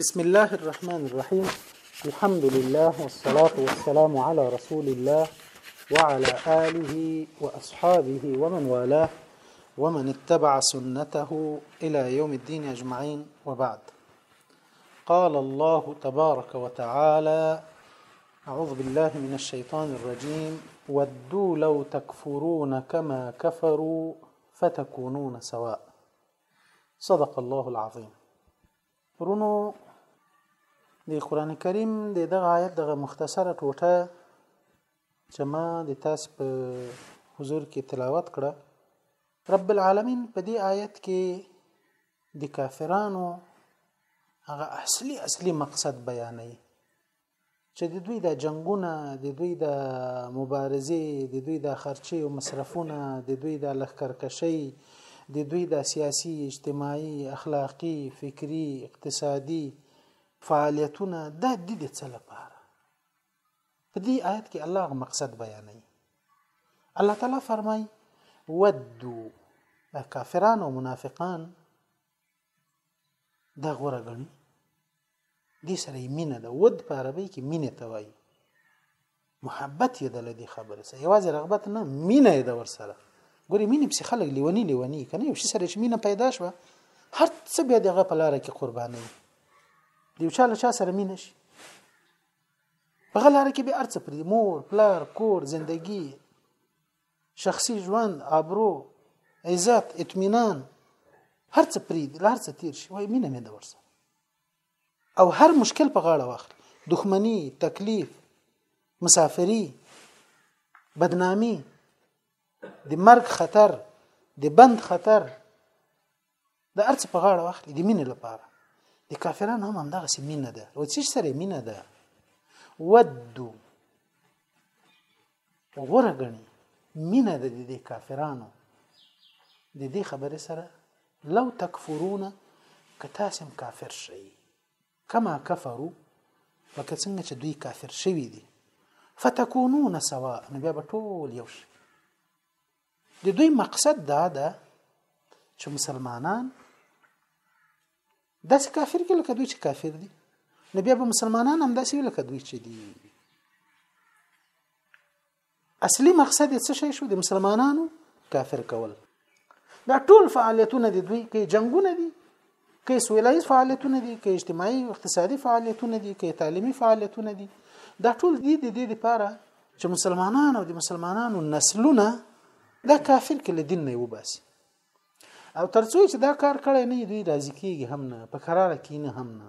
بسم الله الرحمن الرحيم الحمد لله والصلاة والسلام على رسول الله وعلى آله وأصحابه ومن والاه ومن اتبع سنته إلى يوم الدين أجمعين وبعد قال الله تبارك وتعالى أعوذ بالله من الشيطان الرجيم ودوا لو تكفرون كما كفروا فتكونون سواء صدق الله العظیم ورونو د قران کریم د دغه آیت دغه مختصره ټوټه چې ما د تاسو په حضور کې تلاوت کړه رب العالمین په دې آیت کې د کافرانو هغه اصلي اصلي مقصد بیانوي چې د دوی د جنگونه د دوی د مبارزې د دوی د خرچې او مصرفونه د دوی د لخرکشي د دوی د سیاسي اجتماعي اخلاقی فکری اقتصادي فعالیتونه د دې د څه لپاره په دې آیت کې الله مقصد بیانوي الله تعالی فرمای ودو کافران او منافقان دا غوره غني دې سره یې مینه ده ود په عربی کې مینه ته وایي محبت یې د لدی خبره سره یوازې رغبت نه مینه یې د ور سره ګوري مینه په خلک لیونی لیونی کنه یو شي سره چې مینه پیدا شوه هر څه بیا دغه په لار کې قرباني دی چا له چا سره مینه شي په غلاره کې به ارڅ پرې مور پلار کور زندگی شخصي ژوند ابرو عزت اطمینان هر څه پریږدي هر څه تیر شي وای مینه مې د ورسره او هر مشکل په غاړه واخلي دښمنی تکلیف مسافری بدنامی د مرګ خطر د بند خطر د ارڅ په غاړه واخلي د مینې لپاره د کافرانو هم همدغه سي مینه ده او څه سره مینه ده ود غره غني مینه ده د دې کافرانو د دې خبره سره لو تکفرون کتاسم کافر شي کما کفرو لکه څنګه چې دوی کافر شوي دي فتكونون سواء نو بیا به ټول یو شي د دوی مقصد دا ده چې مسلمانان داسې کافر کې لکه دوی چې کافر دي نو بیا به مسلمانان هم داسې لکه دوی چې دي اصلي مقصد یې څه شی شو د مسلمانانو کافر کول دا ټول فعالیتونه د دوی کې جنگونه دي که سوله ییز فعالیتونه دي که اجتماعي او اقتصادي فعالیتونه دي که تعلیمي فعالیتونه دي دا ټول دي د دې لپاره چې مسلمانان او د مسلمانانو نسلونه دا کافر کې له دین نه وباسي او ترڅو چې دا کار کړی نه دوی راضي کیږي هم نه په قرار کې نه هم نه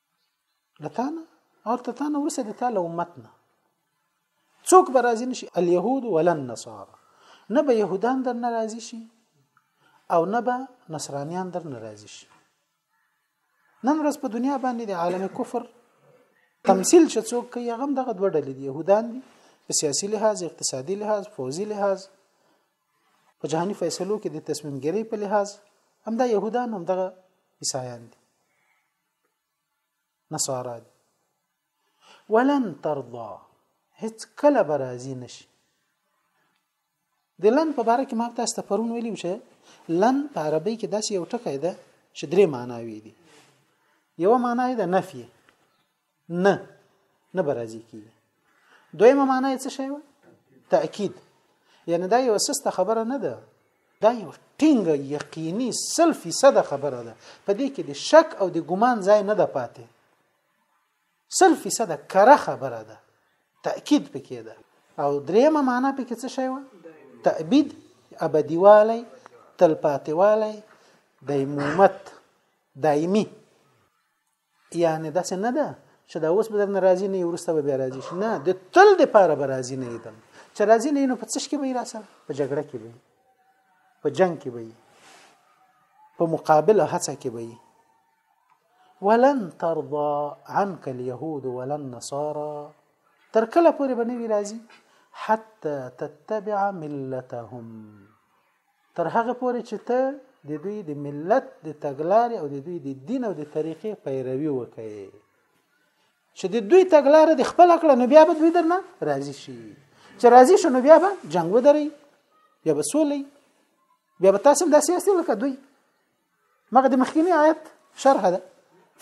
لتانا او تتانا ورسه د تعالی امت نه څوک به راضي نشي اليهود ولا النصارى نه به يهودان در ناراضي شي او نه به نصرانيان در ناراضي شي نن ورځ په دنیا باندې د عالم کفر تمثيل چې څوک کوي هغه دغه دوه ډلې دي يهودان دي په سیاسي لحاظ اقتصادي لحاظ فوزي لحاظ په جهاني فیصلو کې د تصمیم ګیري په لحاظ همدا يهودان هم دغه عیسایان دي نصارا دي ولن ترضى هیڅ کله به راضي نشي د لن په باره کې ما تاسو ته پرون ویلي چې لن په عربی کې داسې یو ټکی ده چې درې معناوي دي یو معنی د نفي نه نه به راضي کیږي دویمه معنی یې څه شی و تاکید یعنی دا یو سسته خبره نه ده دا یو ټینګه یقیني سل فیصد خبره ده په دې کې د شک او د ګمان ځای نه ده پاتې سل فیصد کره خبره ده تاکید پکې ده او دریمه معنی پکې څه شی و تعبید ابدیوالی تلپاتیوالی دایمومت دایمي یعنی داسې نه ده چې دا اوس به درنه راضي نه ورسته به بیا راضي شي نه د تل د پاره به راضي نه یدم چې راضي نه نو په څه کې به را سره په جګړه کې به په جنگ کې به په مقابله هڅه کې به ولن ترضى عنك اليهود ولا النصارى تر کله پورې به نه وي راضي حتى تتبع ملتهم تر هغه پورې چې ته د دوی د ملت د تګلارې او د دوی د دین او د طریقې پیروي وکړي چې د دوی تګلاره د خپل کړه نو بیا به دوی درنه راضي شي چې راضي شو نو بیا به جنگ ودري بیا به سولې بیا به تاسو د سیاسي لکه دوی مګه د مخکینی آیت شرح ده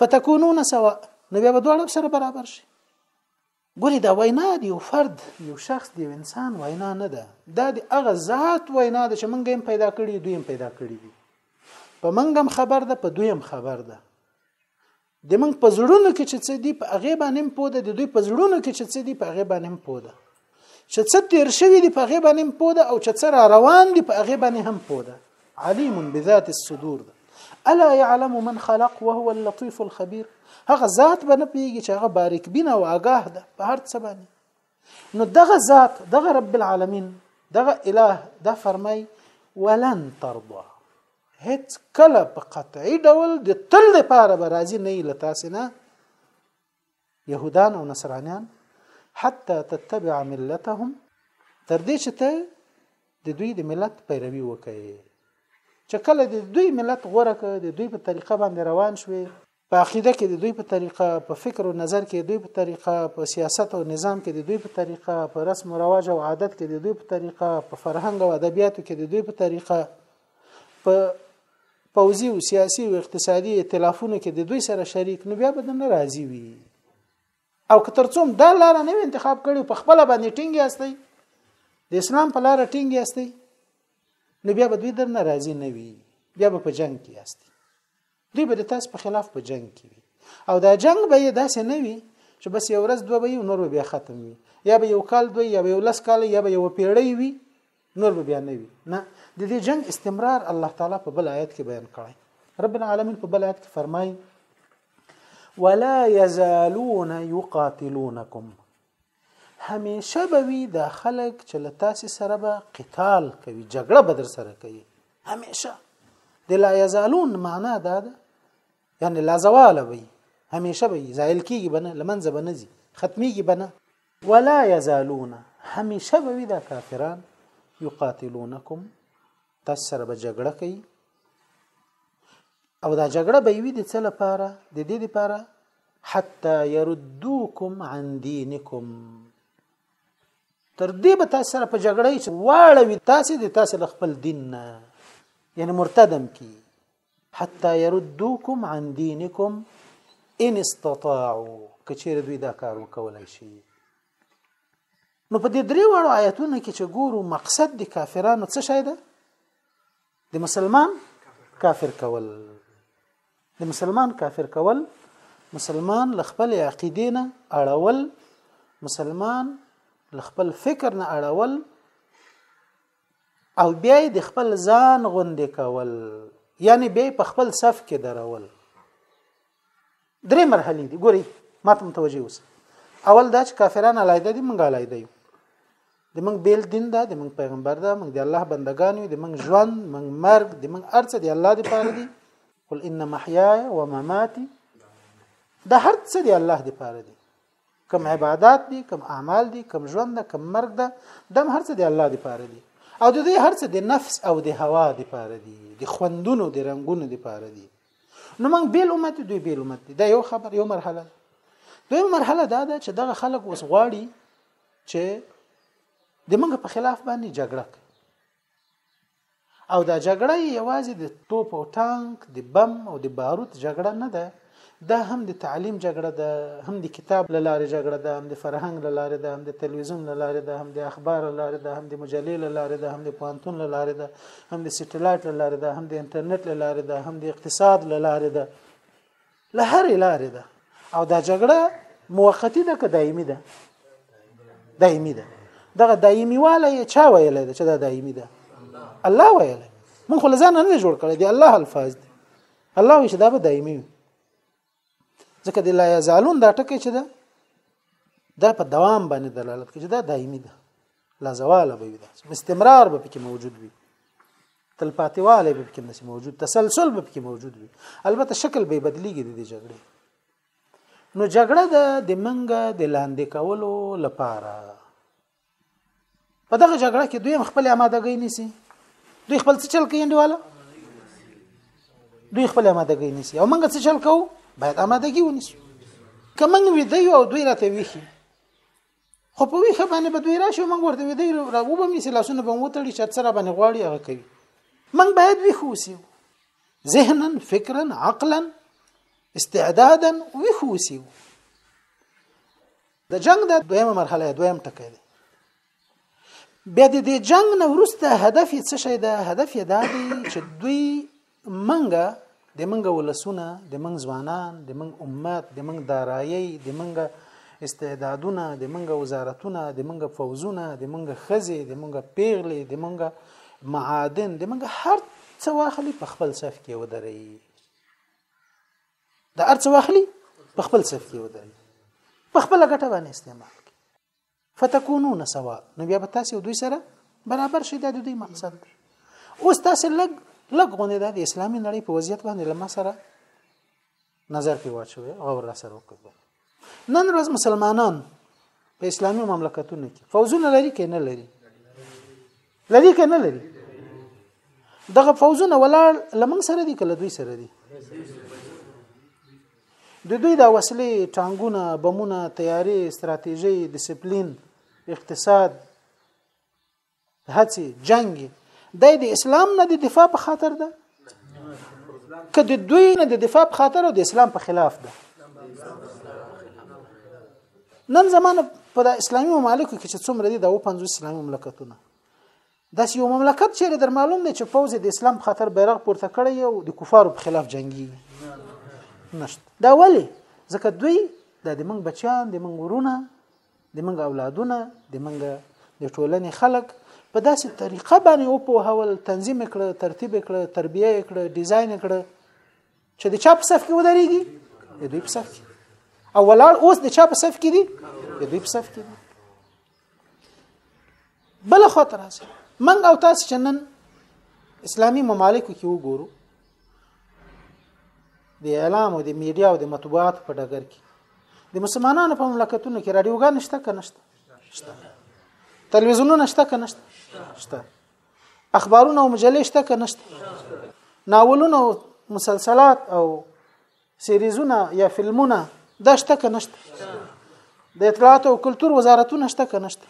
فتكونون سواء نو بیا به دواړه سره برابر شي ګوري دا وینا د یو فرد یو شخص د یو انسان وینا نه ده دا د هغه ذات وینا ده چې منګه هم پیدا کړی دوی هم پیدا کړی دي په منګه هم خبر ده په دوی هم خبر ده د منګ په زړونو کې چې څه دي په هغه باندې هم پوده د دوی په زړونو کې چې څه دي په هغه باندې هم پوده چې څه تیر شوی دی په هغه باندې هم پوده او چې څه را روان دی په هغه باندې هم پوده علیم بذات الصدور ده الا يعلم من خلق وهو اللطيف الخبير هغه ذات به نه پیږي چې هغه باریک بینه او آگاه ده په هر څه باندې نو دغه ذات دغه رب العالمین دغه اله دا فرمای ولن ترضى هیڅ کله په قطعي ډول د تل لپاره به راضي نه لتاسنه يهودان او نصرانيان حتى تتبع ملتهم تر دې چې ته د دوی د ملت پیروي وکړي چې کله د دوی ملت غوړه کړ د دوی په طریقه باندې روان شوي په عقیده کې د دوی په طریقه په فکر او نظر کې د دوی په طریقه په سیاست او نظام کې د دوی په طریقه په رسم او رواج او عادت کې د دوی په طریقه په فرهنګ او ادبیاتو کې د دوی په طریقه په پوځي او سیاسي او اقتصادي ائتلافونو کې د دوی سره شریک نو بیا به د ناراضي وي او که ترڅوم دا لار نه انتخاب کړي په خپل باندې ټینګ یاستئ د اسلام په لار ټینګ یاستئ نو بیا به دوی در ناراضي نه وي بیا به په جنگ کې یاستئ دوی به د تاسو په خلاف په جنگ کې وي او دا جنگ به یې داسې نه وي چې بس یو ورځ دوه به یو نور به بیا ختم وي یا به یو کال دوی یا به یو لس کال یا به یو پیړۍ وي نور به بیا نه وي نه د دې جنگ استمرار الله تعالی په بل آیت کې بیان کړی رب العالمین په بل آیت کې فرمایي ولا يزالون يقاتلونكم همیشه به وي دا خلک چې له تاسو سره به قتال کوي جګړه به در سره کوي همیشه د لا یزالون معنا دا ده یعنی لا زوال وي همیشه به زایل کیږي بنه لمنځه بنه زی ختميږي بنه ولا یزالون همیشه به وي دا کافران یقاتلونکم تاسو سره به جګړه کوي او دا جګړه به وي د څه لپاره د دې لپاره حتا يردوکم عن دینکم تر دې به تاسو سره په جګړه یې واړوي تاسو د تاسو خپل دین نه یعنی مرتدم کی حتی يردوکم عن دینکم ان استطاعوا کچیر دوی دا کار وکولای شي نو په دې درې وړو آیتونو کې چې ګورو مقصد د کافرانو څه شی ده د مسلمان کافر کول د مسلمان کافر کول مسلمان له خپل عقیدې نه اړول مسلمان له خپل فکر نه اړول او بیا د خپل ځان غوندې کول یعنی بیا په خپل صف کې درول درې مرحلې دي ګوري ماته متوجي اوس اول دا چې کافران علایده دي مونږ علایده یو د مونږ بیل دین ده د مونږ پیغمبر ده مونږ د الله بندگان یو د مونږ ژوند مونږ مرګ د مونږ ارڅ دی الله دی پاره دی قل ان محیای و مماتی د هر څه دی الله دی پاره دی کم عبادت دي کم اعمال دي کم ژوند ده کم مرګ ده دم هر څه دی الله دی پاره دي او د دې هر څه د نفس او د هوا دی پاره دي د خوندونو د رنگونو دی پاره دي نو موږ بیل امت دوی بیل امت دي دا یو خبر یو مرحله دوی مرحله دا ده چې دغه خلک اوس غواړي چې د موږ په خلاف باندې جګړه کوي او دا جګړه یوازې د توپ او ټانک د بم او د باروت جګړه نه ده دا هم د تعلیم جګړه ده هم د کتاب له لارې جګړه ده هم د فرهنګ له لارې ده هم د تلویزیون له لارې ده هم د اخبار له لارې ده هم د مجلې له لارې ده هم د پوهنتون له لارې ده هم د سټلایټ له لارې ده هم د انټرنیټ له لارې ده هم د اقتصاد له لارې ده له هرې لارې ده او دا جګړه موقتی ده که دایمي ده دایمي ده دغه دایمي واله یې چا ویلی ده چې دا دایمي ده الله ویلی مونږ خو له ځانه نه جوړ کړی دی الله الفاظ دی الله وایي چې دا به دایمي وي ځکه د لا یزالون دا ټکی چې ده دا په دوام باندې دلالت کوي چې دا دایمي ده لا زواله به وي دا استمرار به پکې موجود وي تلپاتېوالی به پکې نسی موجود تسلسل به پکې موجود وي البته شکل به بدلیږي د دې جګړې نو جګړه د د منګه د لاندې کولو لپاره په دغه جګړه کې دوی خپل آمادګۍ نیسي دوی خپل څه چل کوي انډیواله دوی خپل آمادګۍ نیسي او موږ څه چل کوو باید آمادګي ونیسو که موږ ویده یو او دوی راته ویښي خو په ویخه باندې به دوی راشي موږ ورته ویدی راو به می سي لاسونه به مو تړي چې سره باندې غواړي هغه کوي موږ باید ویښ اوسو ذهنا فکرا عقلا استعدادا ویښ اوسو د جنگ د دویمه مرحله دویم ټکی دی بیا د دې جنگ نه ورسته هدف څه شي ده هدف یې دا دی چې دوی منګه د منګه ولسونه د منګ ځوانان د منګ امت د منګ دارایي د منګ استعدادونه د منګ وزارتونه د منګ فوزونه د منګ خزه د منګ پیغلې د منګ معادن د منګ هر څه واخلي په خپل صف کې ودرې د هر څه واخلي په خپل صف کې ودرې په خپل ګټه باندې استعمال فتكونون سواء نو بیا به تاسو دوی سره برابر شي دا د دوی مقصد دی اوس تاسو لګ لګ غونې د اسلامي نړۍ په وضعیت باندې لمه سره نظر په واچوي غور را سره وکړي نن ورځ مسلمانان په اسلامي مملکتونو کې فوجونه لري کې نه لري لري کنه لري دغه فوزونه ولاړ لمن سره دي کله دوی سره دي د دوی د وسلې ټانګونه بمونه تیارې ستراتیژي ډیسپلین اقتصاد هڅې جنگ د اسلام نه د دفاع په خاطر ده که د دوی نه د دفاع په خاطر او د اسلام په خلاف ده نن زمانه په د اسلامي ممالکو کې چې څومره دي د 50 اسلامي مملکتونه دا یو مملکت چې در معلوم دی چې پوز د اسلام خاطر بیرغ پورته کړی او د کفارو په خلاف جنگي نشته دا ولی ځکه دوی د موږ بچیان د موږ ورونه د منګه اولادونه د منګه د ټولنې خلک په داسې طریقه باندې او په هول تنظیم کړه ترتیب کړه تربیه کړه ډیزاین کړه چې د چا په صف کې ودرېږي د دوی په صف کې او ولار اوس د چا په صف کې دي د دوی په صف کې دي بل خو تر اوسه من او تاسو چې نن اسلامي ممالکو کې وګورو د اعلام او د میډیا او د مطبوعات په ډګر کې د مسلمانانو په مملکتونو کې رادیوګان نشته که نشته شته تلویزیونونه شته که نشته شته اخبارونه او مجلې شته که نشته ناولونه او مسلسلات او سیریزونه یا فلمونه دا شته که نشته د اطلاعات او کلچر وزارتونه شته که نشته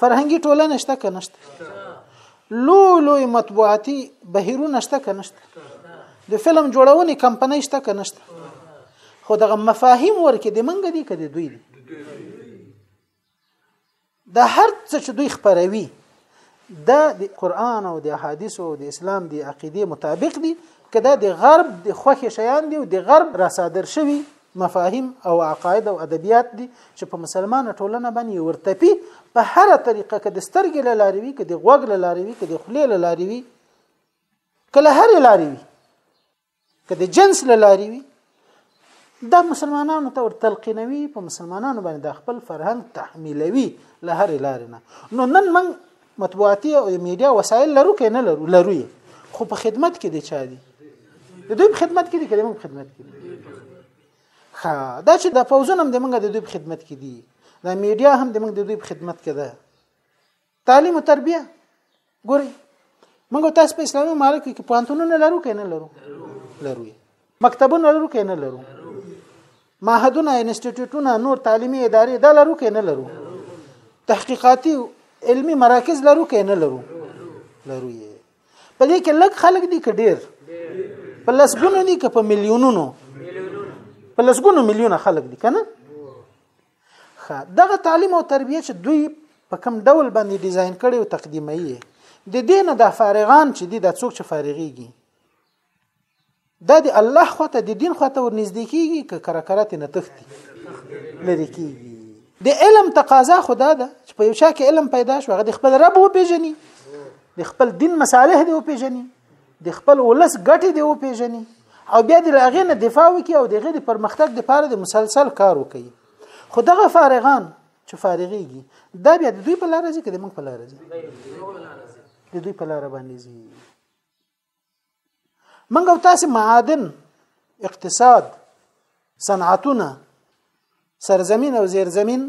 فرهنګي ټولنه شته که نشته لو لوی مطبوعاتي بهیرونه شته که نشته د فلم جوړونې کمپنۍ شته که نشته خو دغه مفاهیم ورکې د منګه دي که د دوی دي د هر څه چې دوی خبروي د قران او د حدیث او د اسلام د عقیده مطابق دي کدا د غرب د خوخي شیان دي او د غرب را صادر شوی مفاهیم او عقاید او ادبیات دي چې په مسلمانه ټولنه باندې ورتپی په هر طریقه کې د سترګې لاري وي کې د غوګ لاري وي کې د خلې لاري وي کله هر لاري وي که د جنس له لارې وي دا مسلمانانو ته ور تلقینوي په مسلمانانو باندې د خپل فرهنګ تحمیلوي له هرې لارې نه نو نن موږ مطبوعاتي او میډیا وسایل لرو که نه لرو لرو خو په خدمت کې د چا دي د دوی په خدمت کې دي که د موږ په خدمت کې دي ښه دا چې د پوځونه هم د موږ د دوی په خدمت کې دي دا میډیا هم د موږ د دوی په خدمت کې ده تعلیم او تربیه ګوري موږ تاسو په اسلامي ممالک کې پانتونونه لرو کې نه لرو لرو مکتبونه لرو کې نه لرو معهدونه انسټیټیوټونه نور تعلیمي ادارې دا لرو کې نه لرو تحقیقاتي علمی مراکز لرو کې نه لرو لرو یې په دې کې لږ خلک دي کې ډېر په لسګونو دي کې په میلیونونو په لسګونو میلیونه خلک دي کنه خه دغه تعلیم او تربیه چې دوی په کم ډول باندې ډیزاین کړي او تقدیموي د دین د فارغان چې دي د څوک چې فارغيږي دا د الله خوته د دین خوته ورنږدې کیږي که کره کره ته نتختی لری کیږي د علم تقاضا خدا ده چې په یو چا کې علم پیدا شو هغه د خپل رب وپیژني د خپل دین مصالح دی وپیژني د خپل ولس ګټې دی وپیژني او بیا د هغې نه دفاع وکړي او د هغې د پرمختګ لپاره د مسلسل کار وکړي خو دغه فارغان چې فارغېږي دا بیا د دوی په لار ځي که د موږ په لار ځي د دوی په لار باندې ځي موږ او تاسو معادن اقتصاد صنعتونه سرزمین او زیرزمین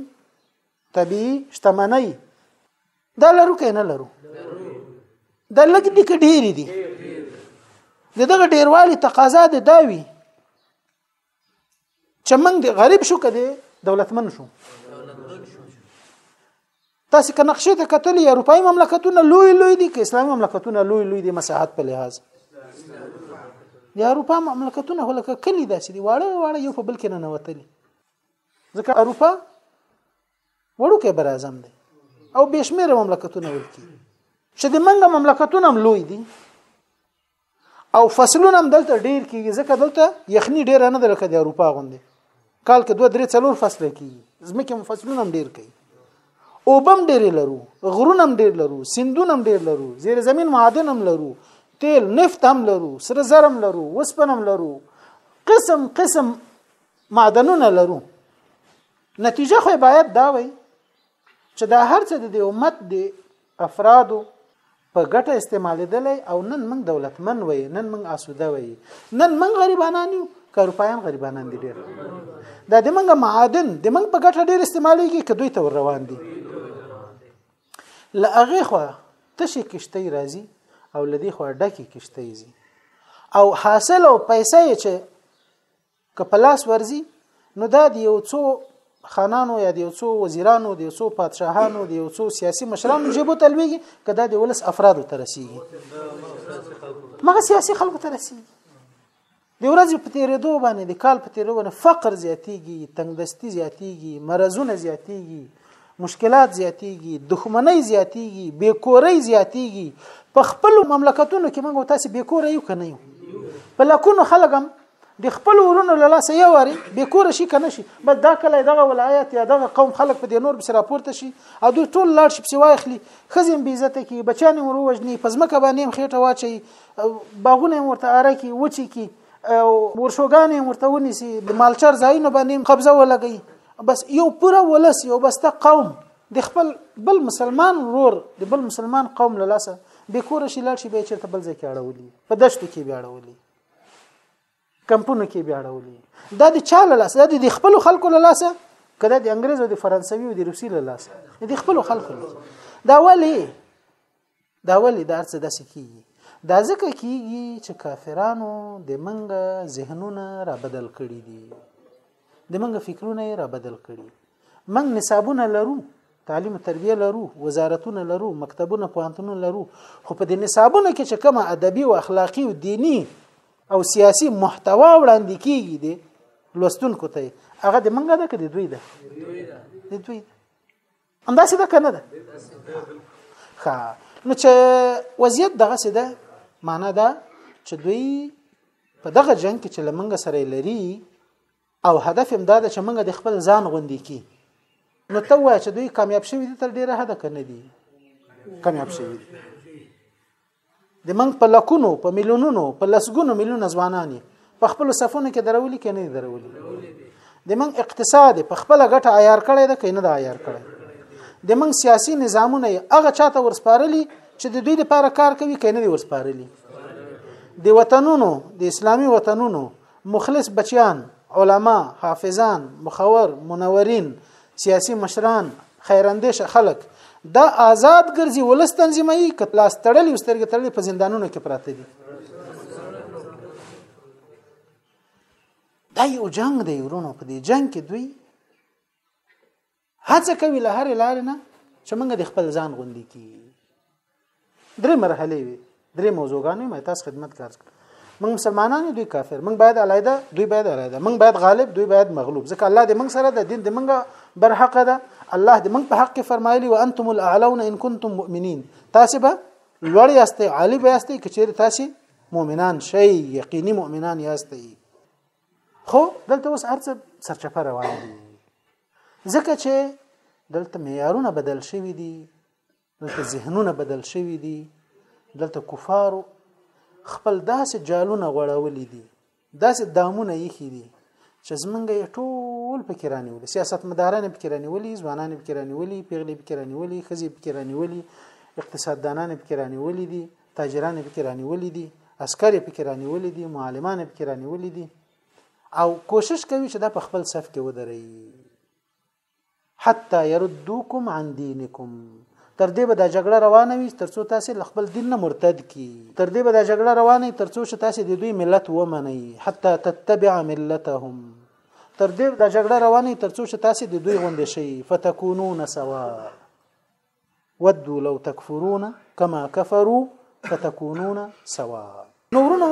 طبيعي شتمنۍ دا لرو کې نه لرو دا لګ دي کې ډېر دي د دغه ډېروالي تقاضا ده دا وي چې موږ د غریب شو کده دولتمن شو تاسو که نقشې ته کتلې اروپאי مملکتونه لوی لوی دي که اسلامي مملکتونه لوی لوی دي مساحت په لحاظ د اروپا مملکتونه هلکه کلی داسې دي واړه واړه یو په بل کې نه نوتلي ځکه اروپا وړوکی بر اعظم دی او بشمیره مملکتونه ویل کی چې د منګه مملکتونه هم لوی دي او فصلونه هم دلته ډیر کیږي ځکه دلته یخني ډیر نه ده لکه د اروپا غوندي کال کې دوه درې څلور فصل کیږي ځمکه هم فصلونه هم ډیر کوي اوبم ډیر لرو غرونه هم ډیر لرو سندونه هم ډیر لرو زیر زمين معادن هم لرو تیل نفت هم لرو سره زر هم لرو وسپن هم لرو قسم قسم معدنونه لرو نتیجه خو باید دا وي چې دا هر څه د امت دی افرادو په ګټه استعمالیدل او نن موږ دولتمن وي نن موږ آسوده وي نن موږ غریبانان یو کاروپایان غریبانان دي ډیر دا د موږ معادن د موږ په ګټه ډیر استعمالیږي که دوی ته ور روان دي لغه خو تشي کشته راځي او لدی خو ډکی کشته زی او حاصل او پیسې چې که په لاس ورزي نو دا د یو څو خانانو یا د یو څو وزیرانو د یو څو پادشاهانو د یو څو سیاسي مشرانو جیبو ته لویږي که دا د ولس افرادو ته رسیږي مغه سیاسي خلکو ته رسیږي د ورځې په تیرېدو باندې د کال په تیرېدو باندې فقر زیاتیږي تنگدستی زیاتیږي مرزونه زیاتیږي مشکلات زیاتیږي دښمنۍ زیاتیږي بیکورۍ زیاتیږي په خپل مملکتونو کې موږ تاسو بیکورې یو کنه یو په لکونو خلک هم د خپل ورونو له لاسه یو واري به کور شي کنه شي بس دا کله دغه ولایت یا دغه قوم خلک په دې نور بس راپورته شي او دوی ټول لاړ شي په واخلي خزم بي عزت کی بچان ورو وجني پزمکه باندې خېټه واچي باغونه ورته اره کی وچی کی او ورشوګان ورته ونیسي د مالچر ځایونه باندې قبضه ولګي بس یو پوره ولس یو بس ته قوم د خپل بل مسلمان ورور د بل مسلمان قوم له لاسه به کور شي لاړ شي به چرته بل ځای کې اړولي په دشت کې به اړولي کمپونو کې بیا اړولي دا د چا له لاسه دا د خپل خلکو له لاسه کله د انګريزو د فرانسوي او د روسي له لاسه د خپل خلکو له دا ولی دا ولی دا څه داسې کیږي دا ځکه کیږي چې کافرانو د منګه ذهنونه را بدل کړي دي د منګه فکرونه یې را بدل کړي منګ نصابونه لرو تعلیم او تربیه لرو وزارتونه لرو مکتبونه پوهنتونونه لرو خو په دې نصابونو کې چې کوم ادبي او اخلاقی او دینی او سیاسی محتوا وړاندې کیږي دي لوستونکو ته هغه د منګه ده که د دوی ده د دوی ده همداسې ده کنه ده ښه نو چې وضعیت دغه څه ده معنا دا چې دوی په دغه جنگ کې چې لمنګ سره لري او هدف هم دا ده چې موږ د خپل ځان غوندي کی نو ته وای چې دوی کامیاب شوي دي تر ډیره حد کنه دي کامیاب شوي دي د منګ په لکونو په میلیونونو په لسګونو میلیونه ځوانان په خپل صفونو کې درولي کې نه درولي د منګ اقتصاد په خپل ګټه عیار کړي ده کې نه ده عیار کړي د منګ سیاسي نظامونه هغه چاته ورسپارلي چې د دوی لپاره کار کوي کې نه ورسپارلي د وطنونو د اسلامي وطنونو مخلص بچیان علما حافظان مخور منورین سیاسي مشران خیراندیش خلک دا آزاد ګرځي ولس تنظیمي کلاس تړلې وسترګې تړلې په زندانونو کې پراته دي دا یو جنگ دی ورونو په دې جنگ کې دوی هڅه کوي له هرې لارې نه چې موږ د خپل ځان غوندي کی درې مرحله وي درې موضوعګانې مې تاسو خدمت کار کړ موږ مسلمانان دوی کافر موږ باید علایده دوی باید علایده موږ باید غالب دوی باید مغلوب ځکه الله دې موږ سره د دین دې موږ بر حق ده الله دې موږ په حق کې فرمایلی وانتم الاعلون ان کنتم مؤمنین تاسو به لوړ یاستئ عالی به یاستئ کچیر تاسو مؤمنان شئ یقیني مؤمنان یاستئ خو دلته اوس هرڅ سرچپه روان دي ځکه چې دلته معیارونه بدل شوي دي دلته ذهنونه بدل شوي دي دلته کفار خپل داسې جالونه غړولې دي داسې دامونه یې خې دي چې زمونږ یې ټول پکې رانیولي سیاست مداران پکې رانیولي ځوانان پکې رانیولي پیغلې پکې رانیولي خزي پکې رانیولي اقتصاددانان پکې رانیولي دي تاجران پکې رانیولې دي عسکر یې پکې رانیولې دي معلمان یې پکې رانیولې دي او کوشش کوي چې دا په خپل صف کې ودرئ حتی يردوکم عن دینکم تر دې به دا جګړه روانه وي ترڅو تاسو له خپل دین نه مرتد کی تر دې به دا جګړه روانه وي ترڅو چې تاسو د دوی ملت ومنئ حتی تتبع ملتهم تر دې دا جګړه روانه وي ترڅو چې تاسو د دوی غوندې شئ فتكونون سوا ودو لو تکفرون کما کفرو فتکونون سوا نو ورونو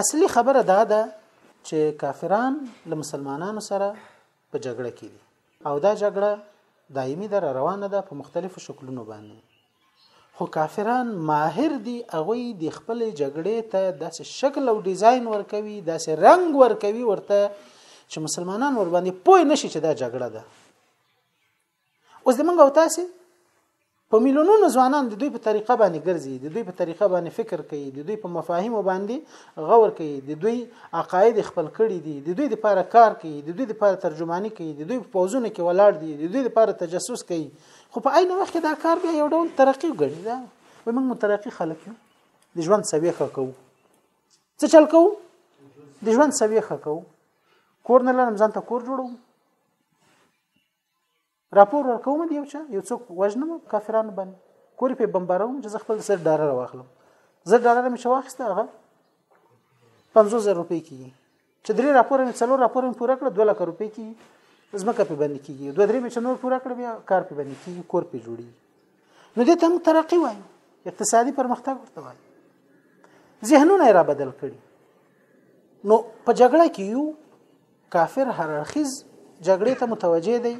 اصلي خبره دا ده چې کافران له مسلمانانو سره په جګړه کې دي او دا جګړه دایمي در روانه ده په مختلفو شکلونو باندې خو کافران ماهر دي هغه د خپل جګړې ته داسې شکل او ډیزاین ورکوي داسې رنگ ورکوي ورته چې مسلمانان ور باندې پوه نشي چې دا جګړه ده اوس د منګو تاسو په میلیونونو ځوانان د دوی په طریقه باندې ګرځي د دوی په طریقه باندې فکر کوي د دوی په مفاهیم باندې غور کوي د دوی عقاید خپل کړي دي د دوی لپاره کار کوي د دوی لپاره ترجمانی کوي د دوی په پوزونه کې ولاړ دي د دوی لپاره تجسس کوي خو په عین وخت دا کار بیا یو ډول ترقی ګڼي دا موږ مترقی خلک یو د ژوند سوي ښه کوو څه چل کوو د ژوند سوي ښه کوو کور نه لرم ځان ته کور جوړوم راپور ورکوم دی یو چا یو څوک وژنم کافرانو باندې کور په بمباروم چې خپل سر ډالر واخلم زر ډالر مې شواخسته هغه 50000 روپۍ کیږي چې درې راپور مې څلور راپور مې پوره کړ 2 لک روپۍ کیږي زمکه په باندې کیږي دوه درې مې چې نور پوره کړ بیا کار په باندې کیږي کور په جوړي نو دې ته موږ ترقی وایو اقتصادي پرمختګ ورته وایو ذهنونه را بدل کړي نو په جګړه کې یو کافر هر اړخیز جګړې ته متوجه دی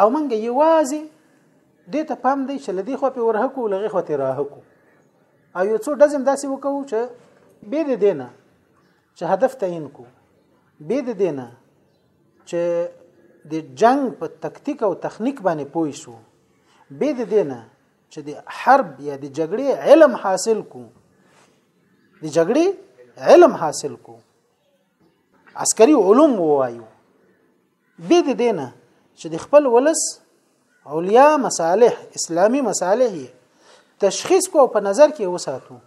او منګه یوازې دې ته پام دی چې لدی خو په ورهکو لغه خو ته راهکو او یو څو دزم داسې وکړو چې به دې دینه چې هدف تعین کو به دې دینه چې د جنگ په تکتیک او تخنیک باندې پوي شو به د دینه چې د حرب یا د جګړې علم حاصل کو د جګړې علم حاصل کو عسکري علوم وایو به د دینه چې د خپل ولس علیا مصالح اسلامی مصالح تشخیص کو په نظر کې وساتو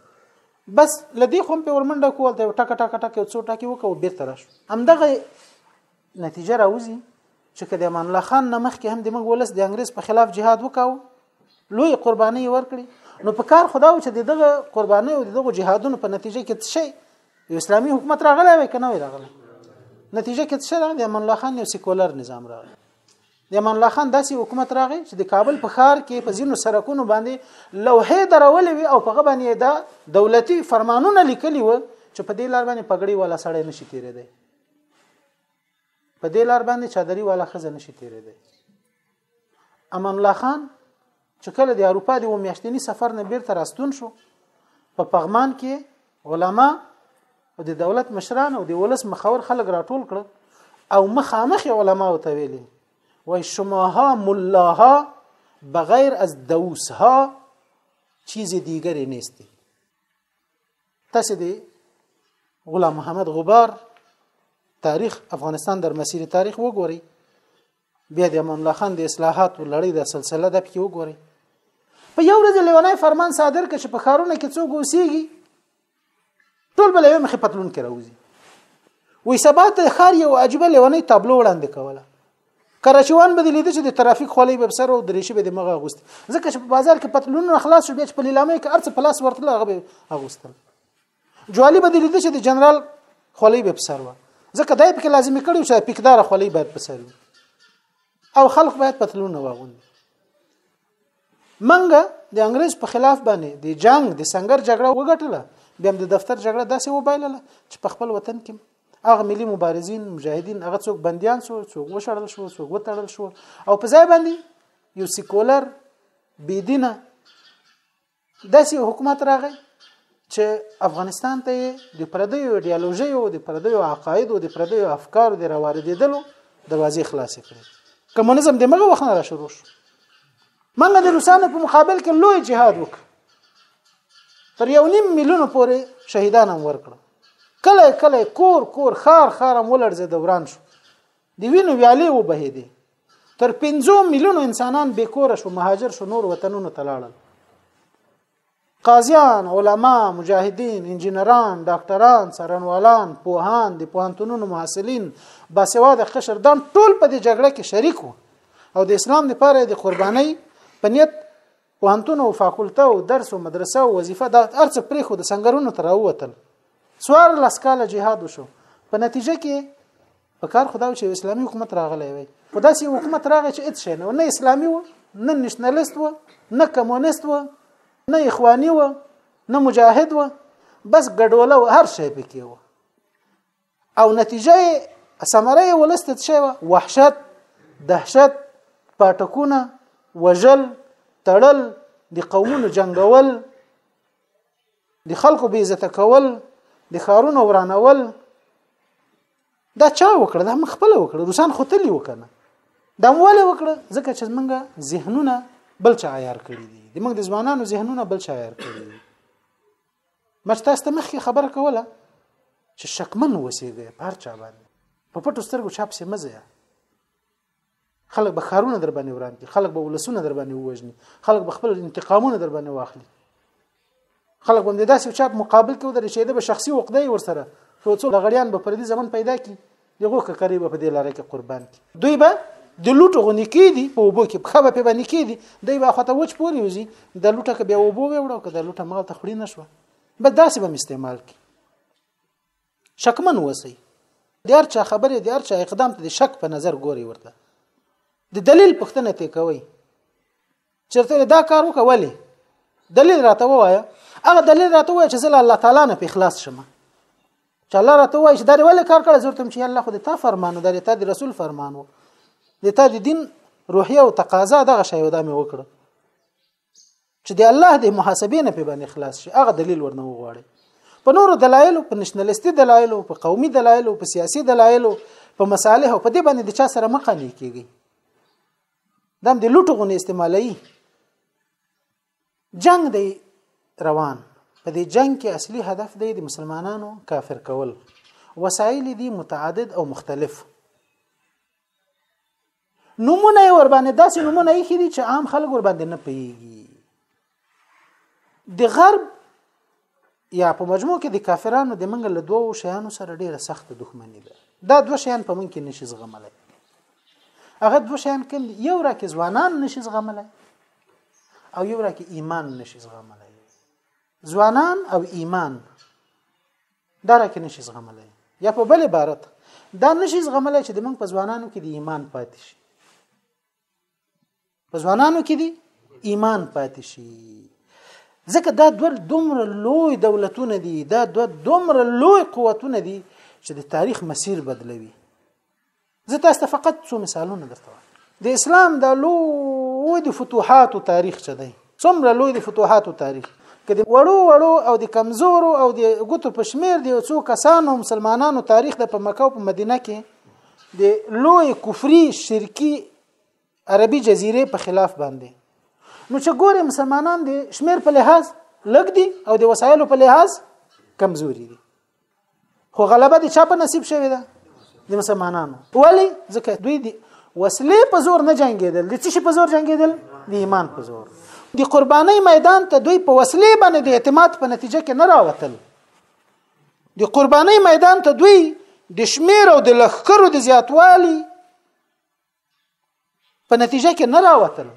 بس لدی خو په ورمنډه کول ته ټک ټک ټک یو څو ټکی وکاو بیرته راش همدغه نتیجه راوځي چې که د امان الله خان نه مخکې هم د موږ ولس د انګريز په خلاف جهاد وکاو لوی قرباني ورکړي نو په کار خدا و چې دغه قرباني او دغه جهادونو په نتیجه کې څه شي اسلامي حکومت راغلی وي کنه وي راغلی نتیجه کې څه راغلی د امان الله خان یو سیکولر نظام راغلی د امان الله خان داسې حکومت راغی چې د کابل په ښار کې په ځینو سرکونو باندې لوحې درولې وي او په هغه باندې دا دولتي فرمانونه لیکلي و چې په دې لار باندې پګړی ولا سړی نشي تیرېدی په دې لار باندې چادري والا خزه نشي تیرېدای امان الله خان چې کله د اروپا د ومیاشتنی سفر نه بیرته راستون شو په پغمان کې علما او د دولت مشران او د ولس مخور خلک راټول کړ او مخامخ علما او تویلي وای شماها ملاها بغیر از دوسها چیز دیگری نیستی تاسو دی غلام محمد غبار تاریخ افغانستان در مسیر تاریخ وګورئ بیا د امان الله خان د اصلاحات لړۍ د سلسله د پکې وګورئ په یو ورځ لیونای فرمان صادر کړي په خارونه کې څوک اوسېږي ټول بل یو مخې پتلون کې راوځي وې سبا ته خار یو عجیب لیونای تابلو وړاندې کوله کراچیوان به لیدل چې د ترافیک خولې به سره او درېشي به د مغه غوست ځکه چې په بازار کې پتلونونه خلاص شو بیا چې په لیلامه کې ارڅ پلاس ورتل هغه به غوستل جوالی به لیدل چې د جنرال خولې به سره و ځکه دای په لازمي کړو چې پکدار خولې باید په سره او خلق باید پتلونه واغوندي منګه د انګريز په خلاف باندې د جنگ د سنگر جګړه وګټله بیا د دفتر جګړه داسې وبایلله چې په خپل وطن کې هغه ملي مبارزین مجاهدین هغه څوک بندیان شو څوک وشړل شو څوک وتړل شو او په ځای باندې یو سیکولر بيدینه داسې حکومت راغی چې افغانستان ته د پردیو ایدئولوژي او د پردیو عقاید او د پردیو افکار د راوردېدلو دروازې خلاصې کړې کمونیزم د مغه وخت نه را شروع شو موږ د روسانو په مقابل کې لوی جهاد وکړ تر یو نیم میلیون پورې شهیدان هم ورکړ کله کله کور کور خار خار هم ولړځه دوران شو د وینو ویالې وبهېدې تر 15 میلیونو انسانان بې کور شو مهاجر شو نور وطنونو ته لاړل قاضیان علما مجاهدین انجنیران ډاکټران څارنوالان پوهان د پوهنتونونو محصلین باسواده قشر دان ټول په دې جګړه کې شریک وو او د اسلام لپاره د قربانۍ په نیت پوهنتون او فاکولته او درس او مدرسه او وظیفه دا ارڅ پرې خو د سنگرونو تر ووتل څوار لس کاله جهاد وشو په نتیجه کې په کار خدا چې اسلامي حکومت راغلی وي په داسې حکومت راغی چې هیڅ شي نه نه اسلامي و نه نشنلیست و نه کمونیست و نه اخواني و نه مجاهد و بس ګډوله و هر شی پکې و او نتیجه ثمره ولست څه وحشت دهشت پټکونه وجل تړل د قومونو جنگول د خلکو بې عزت کول د خارونو ورانول دا چا وکړه دا مخبل وکړه روسان خو تلی وکنه دا مول وکړه ځکه چې موږ ذهنونه بل چا عیار کړی دي د موږ د ځوانانو ذهنونه بل چا عیار کړی دي ما ستاسو ته مخکې خبره کوله چې شکمن وسیږئ په هر چا باندې په پټو سترګو چا پسې مه ځئ خلک به خارونه در باندې وران کړي خلک به ولسونه در باندې ووژني خلک به خپل انتقامونه در باندې واخلي خلک باندې داسې چا مقابل کې ودرې چې د شخصي عقده ورسره څو څو لغړیان به پردي ځمن پیدا کړي دغه ککرې به په دې لاره کې قربان کی دوی به د لوټو غونې کېدي په اوبو کې پخه به په باندې کېدي دوی به خواته وچ پوري وزي د لوټه کې بیا اوبو وړو که د لوټه مال ته خړی نشو بس داسې به استعمال کی شکمن وسی د هر چا خبرې د هر چا اقدام ته د شک په نظر ګوري ورته د دلیل پښتنه ته کوي چرته دا کار وکه ولی دلیل راته وایه هغه دلیل راته وایه چې زه الله تعالی نه په اخلاص شمه چې الله راته وایي چې دا ولې کار کړی زه تم چې الله خو د تا فرمانو دا ته د رسول فرمانو د تا د دین روحیه او تقاضا دغه شی ودا مې وکړه چې د الله د محاسبې نه په باندې خلاص شي هغه دلیل ورنه وغواړي په نورو دلایلو په نشنلیستي دلایلو په قومي دلایلو په سیاسي دلایلو په مصالح او په دې باندې د چا سره مقانې کیږي دا د لوټو غونې استعمالي جنگ دی روان په دې جنگ کې اصلي هدف دی د مسلمانانو کافر کول وسایل دي متعدد او مختلف نمونه ور باندې داسې نمونه یې خېدي چې عام خلک ور باندې نه پیږي د غرب یا په مجموع کې د کافرانو د منګل له دوو شیانو سره ډیره سخت دښمنی ده دا دوه شیان په من کې نشي زغملای هغه دوه شیان کوم یو راکه ځوانان نشي زغملای او یو راکه ایمان نشي زغملای ځوانان او ایمان دا راکه نشي زغملای یا په بل عبارت دا نشي زغملای چې د موږ په ځوانانو کې د ایمان پاتې شي په ځوانانو کې دی ایمان پاتې شي ځکه دا دوه دومره لوی دولتونه دي دا دوه دومره لوی قوتونه دي چې د تاریخ مسیر بدلوي زه تاسو ته فقط څو مثالونه درته وایم د اسلام دا لوی د فتوحات او تاریخ چه دی څومره لوی د فتوحات او تاریخ که د وړو وړو او د کمزورو او د ګوتو په شمیر د یو څو کسانو مسلمانانو تاریخ د په مکه او په مدینه کې د لوی کفري شرکی عربي جزیره په خلاف باندې نو چې ګوره مسلمانان دي شمیر په لحاظ لګ دي او د وسایلو په لحاظ کمزوري دي خو غلبه د چا په نصیب شوې ده د مسلمانانو ولی ځکه دوی دي وسلې په زور نه جنگیدل د څه شي په زور جنگیدل د ایمان په زور د قرباني میدان ته دوی په وسلې باندې د اعتماد په نتیجه کې نه راوتل د قرباني میدان ته دوی د شمیر او د لخرو د زیاتوالي په نتیجه کې نه راوتل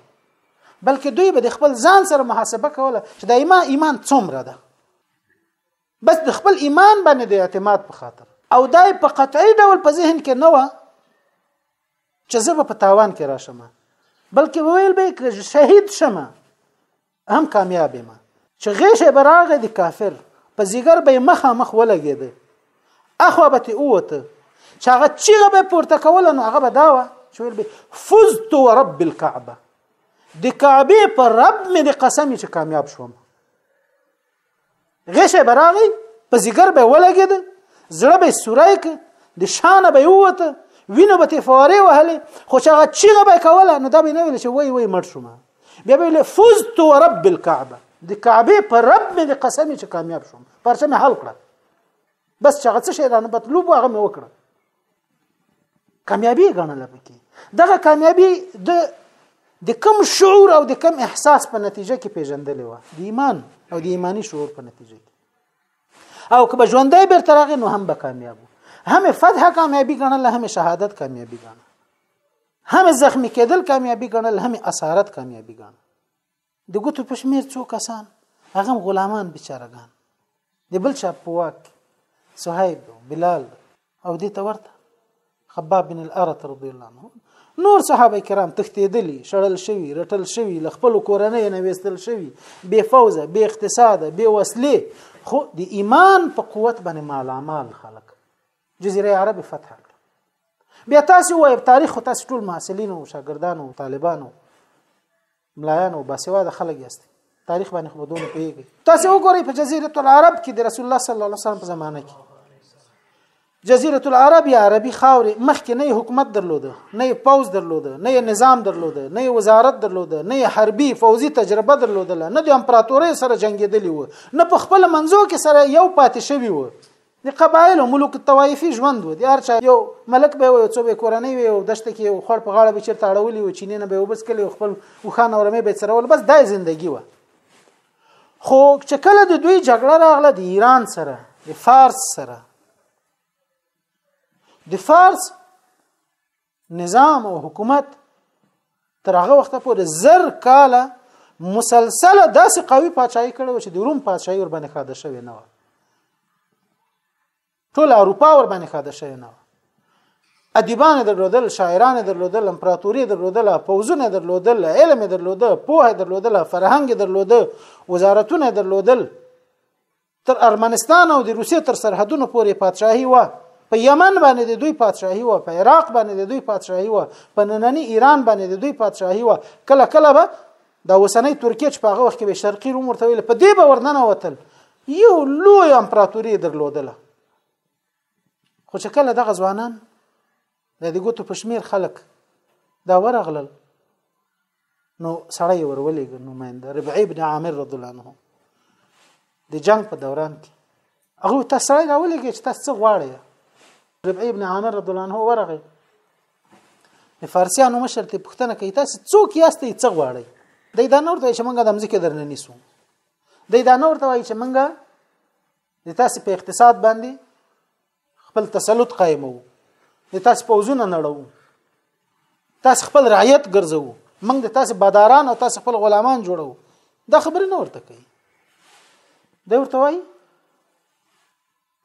بلکې دوی به د خپل ځان سره محاسبه کوله چې د ایمان ایمان څومره ده بس د خپل ایمان باندې د اعتماد په خاطر او دای په قطعي ډول په ذهن کې نه و چې زه په تاوان کې راشم بلکې ویل به که شهید شمه هم کامیاب یم چې غیشه به راغې د کافر په زیګر به مخه مخ ولګېده اخوا به تی اوته چې هغه چیغه به پورته کوله نو هغه به دا وه چې ویل به فزت ورب الكعبه د کعبه پر رب مې د قسم چې کامیاب شوم غشه به راغی په زیګر به ولګید زړه به سورای ک د شانه به ووته وینه به تی فواره وهله خو چې هغه چیغه به کوله نو دا به نه ویل چې وای وای مړ شوم بیا به ویل فزت ورب الكعبه د کعبه پر رب مې د قسم چې کامیاب شوم پرچه مې حل کړه بس چې هغه څه شي رانه مطلوب هغه مې وکړه کامیابی غنل پکې دغه کامیابی د د کم شعور او د کم احساس په نتیجه کې پیژندلې و د ایمان او د ایمانی شعور په نتیجه کې او که ژوندۍ بیرته راغی نو هم به کامیاب هم فتح کامیابی غنل هم شهادت کامیابی غنل هم زخمی کېدل کامیابی غنل هم اسارت کامیابی غنل د ګوتو په شمیر څو کسان هغه غلامان بیچارهګان د بل چا په واک صهیب بلال او دې ته ورته خباب بن الارت رضی الله عنه نور صحابه کرام تښتیدلی شړل شوی رټل شوی ل خپل کورنۍ نه وستل شوی بے فوزه بے اقتصاد بے وسلې خو د ایمان په قوت باندې مالامال خلک جزیره عرب فتح کړ بیا تاسو وایب تاریخ تاسو ټول محصلین او شاګردان او طالبانو ملایان او باسواده خلک یاست تاریخ باندې خو بدون پیږي تاسو وګورئ په جزیره العرب کې د رسول الله صلی الله علیه وسلم په زمانه کې جزیره العرب یا عربي خاورې مخکې نه حکومت درلوده نه پوز درلوده نه نظام درلوده نه وزارت درلوده نه حربي فوزي تجربه درلوده نه د امپراتورۍ سره جنگیدلی و نه په خپل منځو کې سره یو پاتې شوی و د قبایلو ملوک الطوایفي ژوند و د هر چا یو ملک به یو څو به کورنۍ وي او دشت کې یو خړ په غاړه به چیرته اړولي او چینې نه به وبس کړي خپل وخان او رمې به څرول بس دای زندگی و خو چې کله د دوی جګړه راغله د ایران سره د فارس سره د فارس نظام او حکومت تر هغه وخت پورې زر کاله مسلسل داسې قوي پاچاهي کړې و چې د روم پاچاهي ور باندې خاده شوې نه و ټول اروپا ور باندې خاده شوې نه و ادیبان درلودل شاعران درلودل امپراتوري درلودل پوزونه درلودل علم درلودل پوهه درلودل فرهنګ درلودل وزارتونه درلودل تر ارمنستان او د روسیې تر سرحدونو پورې پادشاهي و په یمن باندې د دوی پادشاهي و په عراق باندې د دوی پادشاهي و په نننی ایران باندې د دوی پادشاهي و کله کله به د اوسنۍ ترکیه چې په هغه وخت کې به شرقي روم ورته ویل په دې به ورننه وتل یو لوی امپراتوري درلودله خو چې کله دغه ځوانان د دې ګوتو په شمیر خلک دا ورغلل نو سړی ورولېږه نماینده ربعی بن عامر رضی الله عنه د جنگ په دوران کې هغه ته سړی راولېږي چې تاسو څه غواړئ ربعی بن عامر رضی الله عنه ورغی د فارسیانو مشر ته پوښتنه کوي تاسو څوک یاست څه غواړئ د دا نور ته چې مونږه د مزکه درنه نیسو د دا نور ته وایي چې مونږه د تاسو په اقتصاد باندې خپل تسلط قائمو د تاسو پوزونه نړو تاسو خپل رعایت ګرځو موږ د تاسو باداران او تاسو خپل غلامان جوړو دا خبره نه ورته کوي دا ورته وایي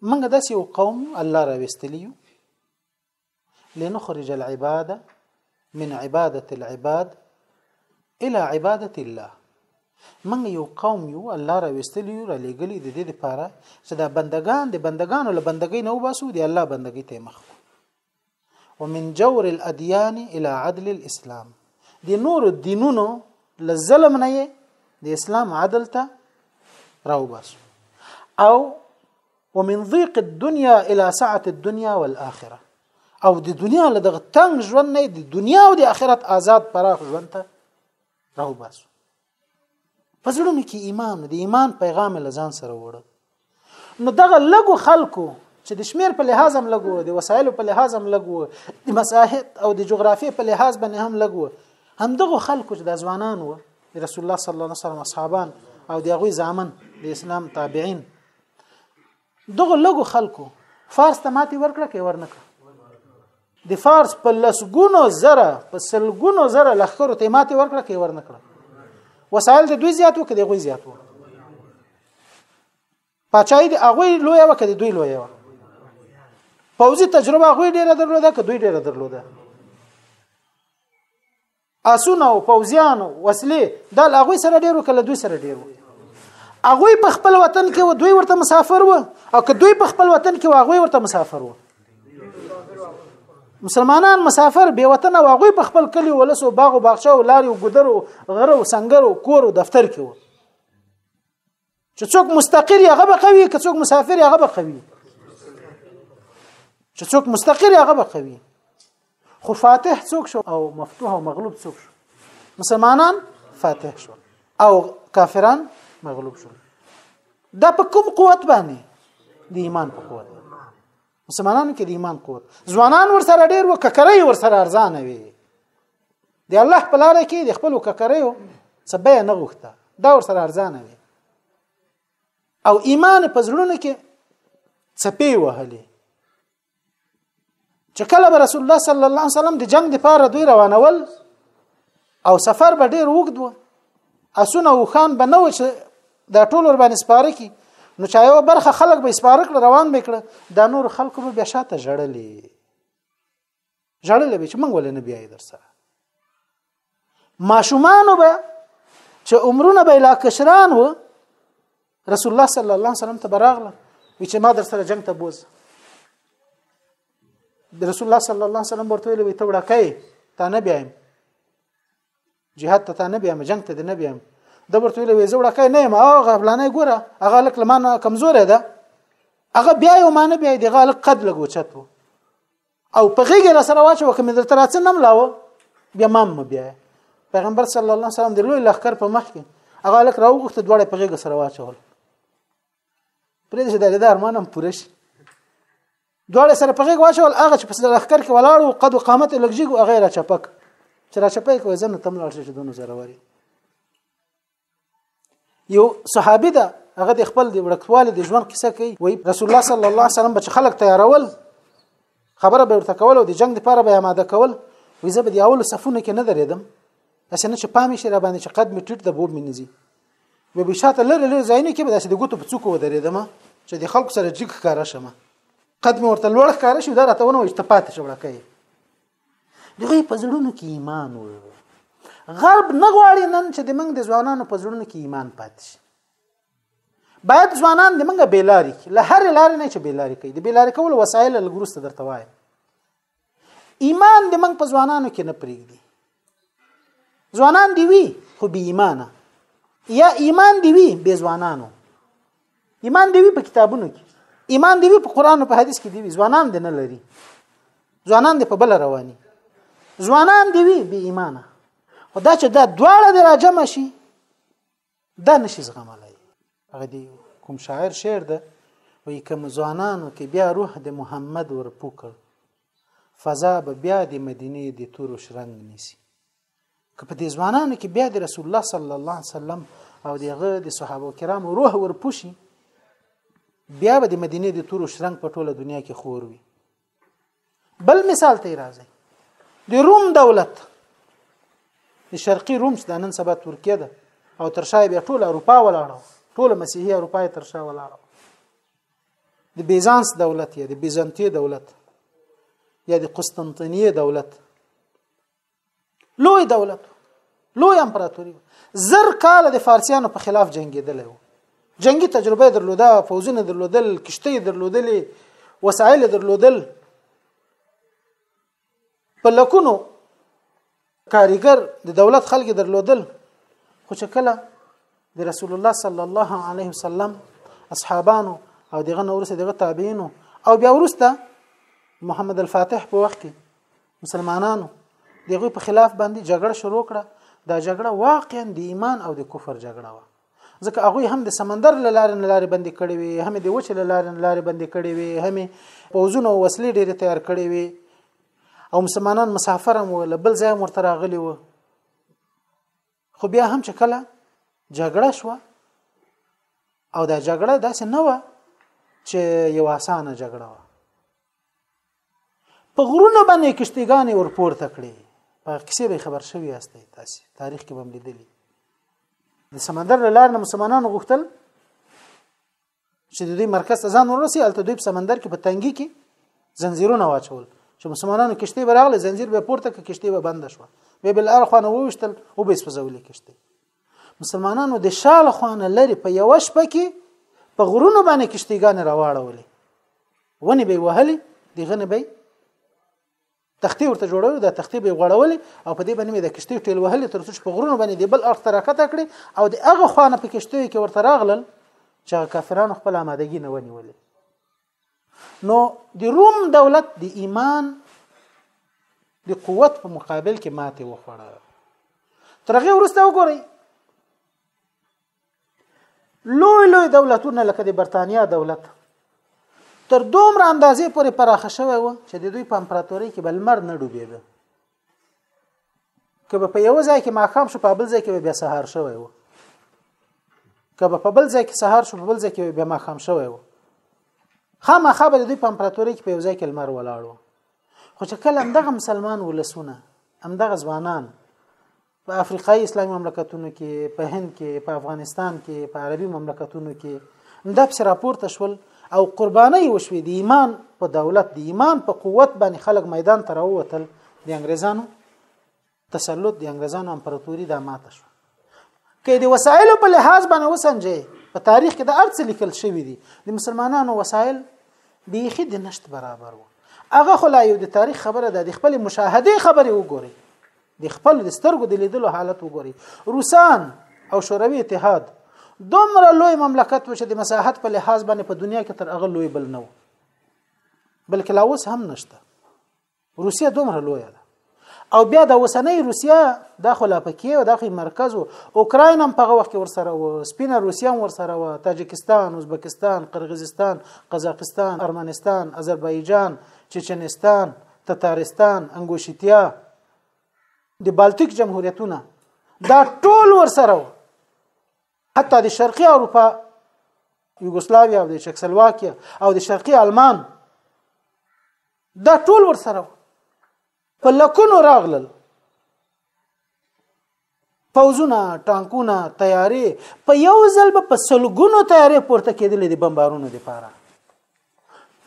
موږ داسې یو قوم الله را وستلیو لنخرج العباد من عبادة العباد الى عبادة الله من یو قوم یو الله را وستلی یو را لګلی د دې لپاره چې دا بندگان د بندگانو له بندګۍ نه وباسو دی الله بندګۍ ته مخ ومن جور الاديان الى عدل الاسلام د نور دینونو له ظلم نه د اسلام عدل ته راوباسو او ومن ضيق الدنيا الى سعه الدنيا والاخره او د دنیا له دغه تنگ ژوند نه د دنیا او د آخرت آزاد پراخ ژوند ته راو باسو په زړونو کې ایمان د ایمان پیغام له ځان سره وړو نو دغه لګو خلکو چې د شمیر په لحاظ هم لګو د وسایلو په لحاظ هم لګو د مساحت او د جغرافیې په لحاظ باندې هم لګو هم دغه خلکو چې د ځوانان وو رسول الله صلی الله علیه وسلم اصحابان او د هغه ځامن د اسلام تابعین دغه لګو خلکو فارس ته ماتي ورکړه کې ورنکړه د فارس په لسګونو زره په سلګونو زره لخرو ته ماتي ورکړه کې ورنکړه وسایل د دوی زیاتو کې د غوي زیاتو پچای د هغه لوی وکړه د دوی لوی وکړه پوزي تجربه غوي ډیره درلوده که دوی ډیره درلوده اسونه او پوزیان او وسلې دا هغه سره ډیرو کله دوی سره ډیرو هغه په خپل وطن کې و دوی ورته مسافر و او که دوی په خپل وطن کې و هغه ورته مسافر و مسلمانان مسافر به وطن او هغه په خپل کلی ولس او باغ او باغچه او لاري او ګدر او غره او سنگر او کور او دفتر کې و چې څوک مستقر یا غبه قوي که څوک مسافر یا غبه قوي چې څوک مستقر یا غبه قوي خو فاتح څوک شو او مفتوح او مغلوب څوک شو مسلمانان فاتح شو او کافران مغلوب شو دا په کوم قوت باندې د ایمان په قوت مسلمانانو کې د ایمان قوت ځوانان ور سره ډیر وککرې ور سره ارزانه وي د الله په لار کې د خپل ککرې سبه نه غوښته دا ور سره ارزانه وي او ایمان په زړونو کې څپې وهلې چې کله رسول الله صلی الله علیه وسلم د جنگ لپاره دوی روانول او سفر به ډیر وګد و اسونه او خان به نه و چې دا ټول ور باندې سپاره کی نو چا یو برخه خلک به سپاره کړ روان به کړ دا نور خلکو به بیا شاته جړلې جړلې به چې موږ ولې نه بیاي در سره ماشومان به چې عمرونه به لا کشران و رسول الله صلی الله علیه وسلم ته براغله وی چې ما در سره جنگ ته بوز رسول الله صلی الله علیه وسلم ورته ویل وی ته وړکای تا نه بیایم جهاد ته تا نه بیایم جنگ ته نه بیایم د ورته ویل وی زه وړکای نه یم هغه فلانه ګوره هغه لک لمانه کمزور ده هغه بیا یو معنی بیا دی هغه لک قد لګو چتو او په غیږه را سره واچو کوم درته راڅ نم لاو بیا مام بیا پیغمبر صلی الله علیه وسلم د لوی لخر په مخ کې هغه لک راوغخت دواړه په غیږه سره واچول پرې دې د دې ارمان هم پوره شي دواړه سره په غیږه واچول هغه چې په سره لخر کې ولاړ او قد قامت لګجیګو هغه را چپک چې را چپک وې زنه تم لاړ شي دونه زروري یو صحابي ده هغه د خپل د وړکوالي د ژوند قصه کوي وای رسول الله صلی الله علیه وسلم بچ خلک تیارول خبره به ورته کول او د جنگ لپاره به آماده کول وې زه به د اول صفونه کې نه درېدم اسې نه چې پامې شي را باندې چې قد می ټیټ د بوب منځي به به شاته لره لره ځاینې کې به داسې د ګوتو په څوکو ودرېدم چې د خلکو سره جګ ښکارا شمه قد می ورته لوړ ښکارا شو دا راته ونه وي چې ته پاتې شوړه کوي دوی په زړونو کې ایمان و غرب نه غواړي نن چې د موږ د ځوانانو په زړونو کې ایمان پاتې شي باید ځوانان د موږ بیلاری کی له هر لارې نه چې بیلاری کوي د بیلاری کول وسایل لګروسته درته وایم ایمان د موږ په ځوانانو کې نه پریږدي ځوانان دی وی خو بی ایمانه یا ایمان دی وی بی ځوانانو ایمان دی په کتابونو کې ایمان دی په قران او په حدیث کې دی ځوانان دی نه لري ځوانان دی په بل رواني ځوانان دی بی ایمانه او دا چې دا دواړه دی راجم شي دا نشي زغملای هغه دی کوم شاعر شعر ده وی کوم ځوانانو کې بیا روح د محمد ورپوکل فضا به بیا د مدینه د تور شرنګ نیسی که په دې ځوانانو کې بیا د رسول الله صلی الله علیه وسلم او دغه د صحابه کرامو روح ورپوشي بیا به د مدینه د تورو شرنګ په ټوله دنیا کې خور وي بل مثال ته راځي د روم دولت د شرقي روم د نن سبا ترکیه ده او تر شا بیا ټول اروپا ولاړه ټول مسیحي اروپا تر شا ولاړه د بیزانس دولت یا د بیزنطي دولت یا د قسطنطینیه دولت لوی دولت لوی امپراتوري زر کال د فارسیانو په خلاف جنگیدل وو جنگي تجربه درلوده فوزونه درلودل کشته درلودلې وسایل درلودل په لکونو کاریګر د دولت خلک درلودل خو چې کله د رسول الله صلی الله علیه وسلم اصحابانو او دغه نورسه دغه تابعینو او بیا ورسته محمد الفاتح په وخت کې مسلمانانو دغه په خلاف باندې جګړه شروع کړه دا جګړه واقعا د ایمان او د کفر جګړه وه ځکه هغه هم د سمندر له لارې نه لارې بندې کړې وي هم د وچ له لارې نه لارې بندې کړې وي هم پوزونه او وسلې ډېرې تیار کړې وي او مسلمانان مسافر هم ول بل ځای مرته راغلي وو خو بیا هم چې کله جګړه شو او دا جګړه داسې نه و چې یو اسانه جګړه و په غرونو باندې کشتیګانې ورپورته کړې په کیسه به خبر شوی یاست تاسو تاریخ کې به لیدلی د سمندر له لارې مسلمانانو غوښتل چې د دوی مرکز ته ځان ورسي الته دوی په سمندر کې په تنګي کې زنجیرونه واچول چې مسلمانانو کشته براغله زنجیر به پورته کې کشته به بند شو به بل ارخوانه ووشتل او به سوزولې کشته مسلمانانو د شال خوانه لري په یو شپه کې په غرونو باندې کشتیګان راواړولې ونی به وهلې دغه نه به تختې ورته جوړولې د تختې به غړولې او په دې باندې مې د کشتۍ ټیل وهلې تر څو چې په غرونو باندې د بل اړخ ته راکته کړې او د هغه خوانه په کشتۍ کې ورته راغلل چې کافرانو خپل آمادګي نه ونیولې نو د روم دولت د ایمان د قوت په مقابل کې ماته وخوړه ترغه ورسته وګورئ لوی لوی دولتونه لکه د برتانیا دولت تر دومره اندازې پورې پراخه شوی و چې د دوی په امپراتورۍ کې بل مر نه ډوبېده کبه په یو ځای کې ماقام شو په بل ځای کې بیا سهار شوی و کبه په بل ځای کې سهار شو په بل ځای کې بیا ماقام شوی و خامخا به د دوی په امپراتورۍ کې په یو ځای کې لمر ولاړ و خو چې کله همدغه مسلمان ولسونه همدغه ځوانان په افریقای اسلامي مملکتونو کې په هند کې په افغانستان کې په عربي مملکتونو کې دا په راپورته شول او قرباني وشوي د ایمان په دولت د ایمان په قوت باندې خلک میدان ته راووتل د انګريزانو تسلط د انګريزانو امپراتوري د ماته شو کې د وسایلو په لحاظ باندې وسنجي په تاریخ کې د ارڅ لیکل شوی دی د مسلمانانو وسایل بیخي د نشت برابر وو هغه خو لا یو د تاریخ خبره ده د خپل مشاهده خبره وګوري د خپل د سترګو د لیدلو حالت وګوري روسان او شوروي اتحاد دومره لوی مملکت و چې د مساحت په لحاظ باندې په دنیا کې تر هغه لوی بل نه و بلکې لا اوس هم نشته روسیه دومره لوی ده او بیا د اوسنۍ روسیا د خلا پکې او د مرکز او اوکراین هم په هغه وخت کې ورسره و سپینه روسیا هم ورسره و تاجکستان ازبکستان قرغیزستان قزاقستان ارمنستان آذربایجان چچنستان تتارستان انګوشتیا د بالتیک جمهوریتونه دا ټول ورسره و حتی د شرقي اروپا یوګوسلاویا او د چکسلواکیا او د شرقي آلمان دا ټول ورسره په لکونو راغلل پوزونه ټانکونه تیارې په یو ځل به په سلګونو تیارې پورته کېدلې د بمبارونو لپاره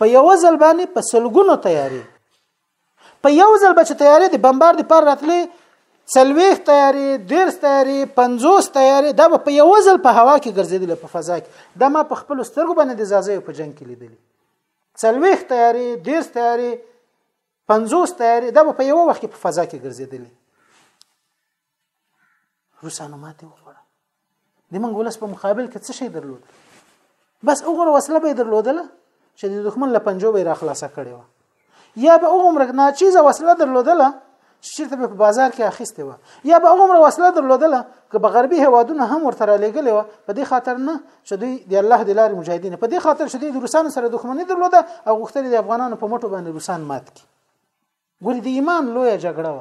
په یو ځل باندې په سلګونو تیارې په یو ځل به چې تیارې د بمبار لپاره راتلې سلويخ تیارې ډیر تیارې 50 تیارې دا په یو ځل په هوا کې ګرځېدل په فضا کې دا ما په خپل سترګو باندې د زازې په جنگ کې لیدلې سلويخ تیارې ډیر تیارې 50 طیارې دا په یو وخت کې په فضا کې ګرځېدلې روسانو ماته وخوړه د موږ ولس په مقابل کې څه شي درلود بس وګوره وسله به درلودله چې د دښمن له پنجو به را خلاصه کړي و یا به عمر ناچیزه وسله درلودله چې ته په بازار کې اخیسته و یا به عمر وسله درلودله که به غربي هوادونه هم ورته را لګلې و په دې خاطر نه چې دوی د الله د لارې مجاهدین په دې خاطر چې دوی د روسانو سره دښمني درلوده او غوښتل د افغانانو په مټو باندې روسان مات کړي ګوري د ایمان لوی جګړه و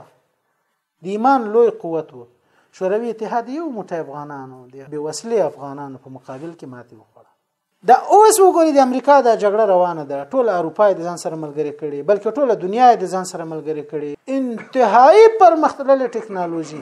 د ایمان لوی قوت و شوروي اتحاد یو موټی افغانانو د بې وسلې افغانانو په مقابل کې ماتې وخوړه دا اوس وګوري د امریکا دا جګړه روانه ده ټول اروپا د ځان سره ملګری کړي بلکې ټول دنیا د ځان سره ملګری کړي انتهایی پرمختللې ټکنالوژي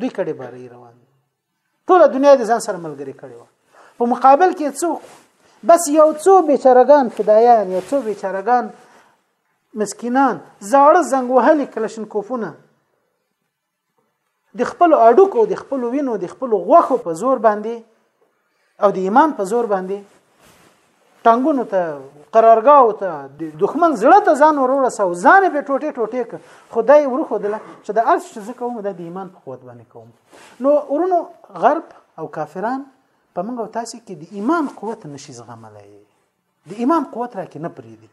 دوی کړي باري روان ټول دنیا د ځان سره ملګری کړي و په مقابل کې څوک بس یو څو بیچارهګان فدایان یو څو بیچارهګان مسکینان زاړه زنګ وهلي کلشن کوفونه د خپل اډوکو د خپل وینو د خپل غوخو په زور باندې او د ایمان په زور باندې ټنګونو ته قرارګاو ته د دښمن زړه ته ځان ورور سو ځان په ټوټه ټوټه ک خدای ورخو دله چې د ارش چې کوم د ایمان په قوت باندې کوم نو ورونو غرب او کافران په موږ او تاسو کې د ایمان قوت نشي زغملای د ایمان قوت راکې نه پریدي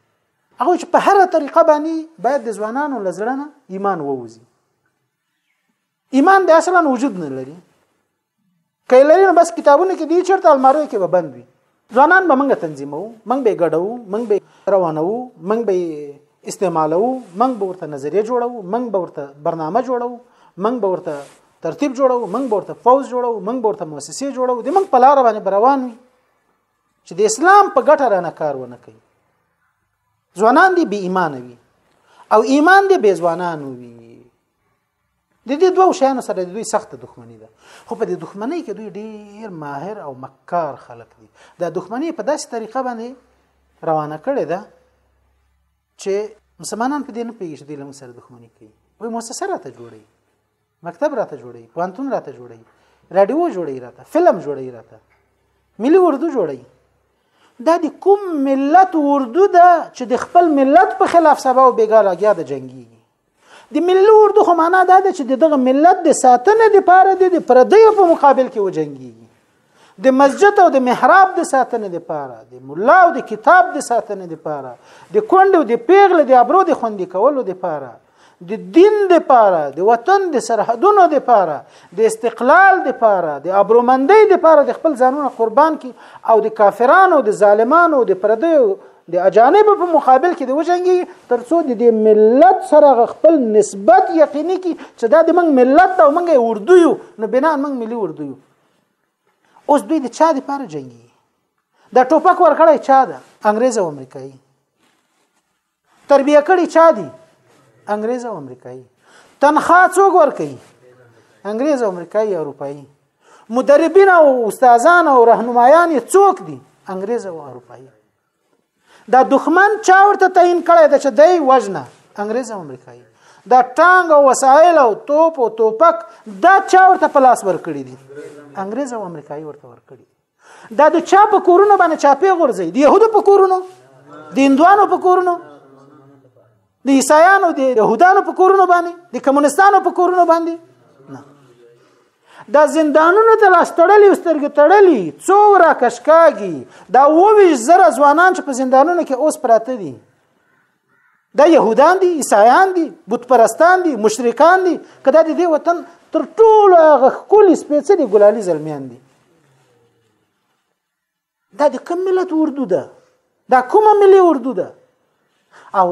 هغه چې په هر طریقه باندې باید د ځوانانو لزړنه ایمان ووزي ایمان د اصلا وجود نه لري کله بس کتابونه کې دی چرته المارو کې به بند وي ځوانان به منګه تنظیمو منګ به ګډو منګ به روانو منګ به استعمالو منګ به ورته نظریه جوړو منګ به ورته برنامه جوړو منګ به ورته ترتیب جوړو منګ به ورته فوز جوړو منګ به ورته مؤسسې جوړو د منګ په لار باندې روان وي چې د اسلام په ګټه رانه کار ونه کوي ځوانان دي بې ایمان وي او ایمان دي بې ځوانان وي د دې دوه شیانو سره د دوی سخت دښمنی ده خو په دې دښمنۍ کې دوی ډیر ماهر او مکار خلک دي دا دښمنی په داسې طریقه باندې روانه کړې ده چې مسلمانان په دې نه پیږي چې دوی لمن سره دښمنی کوي وای مؤسسه راته جوړي مکتب راته جوړي پوهنتون راته جوړي رادیو جوړي راته فلم جوړي راته ملي اردو جوړي دا د کوم ملت اردو ده چې د خپل ملت په خلاف سبا او بیګا لګیا د جنگي د ملي اردو خو معنا دا ده چې د دغه ملت د ساتنې لپاره د پردیو په مقابل کې وجنګيږي د مسجد او د محراب د ساتنې لپاره د مولا او د کتاب د ساتنې لپاره د کونډ او د پیغله د ابرو د خوندې کولو لپاره د دین لپاره د وطن د سرحدونو لپاره د استقلال لپاره د ابرومندۍ لپاره د خپل ځانونه قربان کی او د کافرانو د ظالمانو د پردیو د اجانب په مقابل کې د وجنګي ترڅو د دې ملت سره خپل نسبت یقیني کی چې دا د موږ ملت ته موږ اردو یو نو بنا موږ ملي اردو یو اوس دوی د چا لپاره جنگي دا ټوپک ورکړی چا ده انګريز او امریکایي تربیه کړی چا دي انګريز او امریکایي تنخواه څوک ورکړي انګريز او امریکایي اروپایي مدربین او استادان او راهنمایان څوک دي انګريز او اروپایي دا دښمن چا ورته تعین کړی د چې دی وژنه انګريز او امریکایي دا ټانګ او وسایل او توپ او توپک دا چا ورته پلاس ورکړي دي انګريز او امریکایي ورته ورکړي دا د چا په کورونو باندې چاپې غورځي د يهودو په کورونو د هندوانو په کورونو د عیسایانو د يهودانو په کورونو باندې د کمونستانو په کورونو باندې نه دا زندانونو ته لاستړلې او سترګې تړلې څو را کشکاږي دا وویش زره ځوانان چې په زندانونو کې اوس پراته دي دا يهودان دي عیسایان دي بت پرستان دي مشرکان دي کدا دي دې وطن تر ټولو هغه خولي سپېڅلي ګلالي زلمیان دي دا د کوم ملت اردو ده دا کومه ملي اردو ده او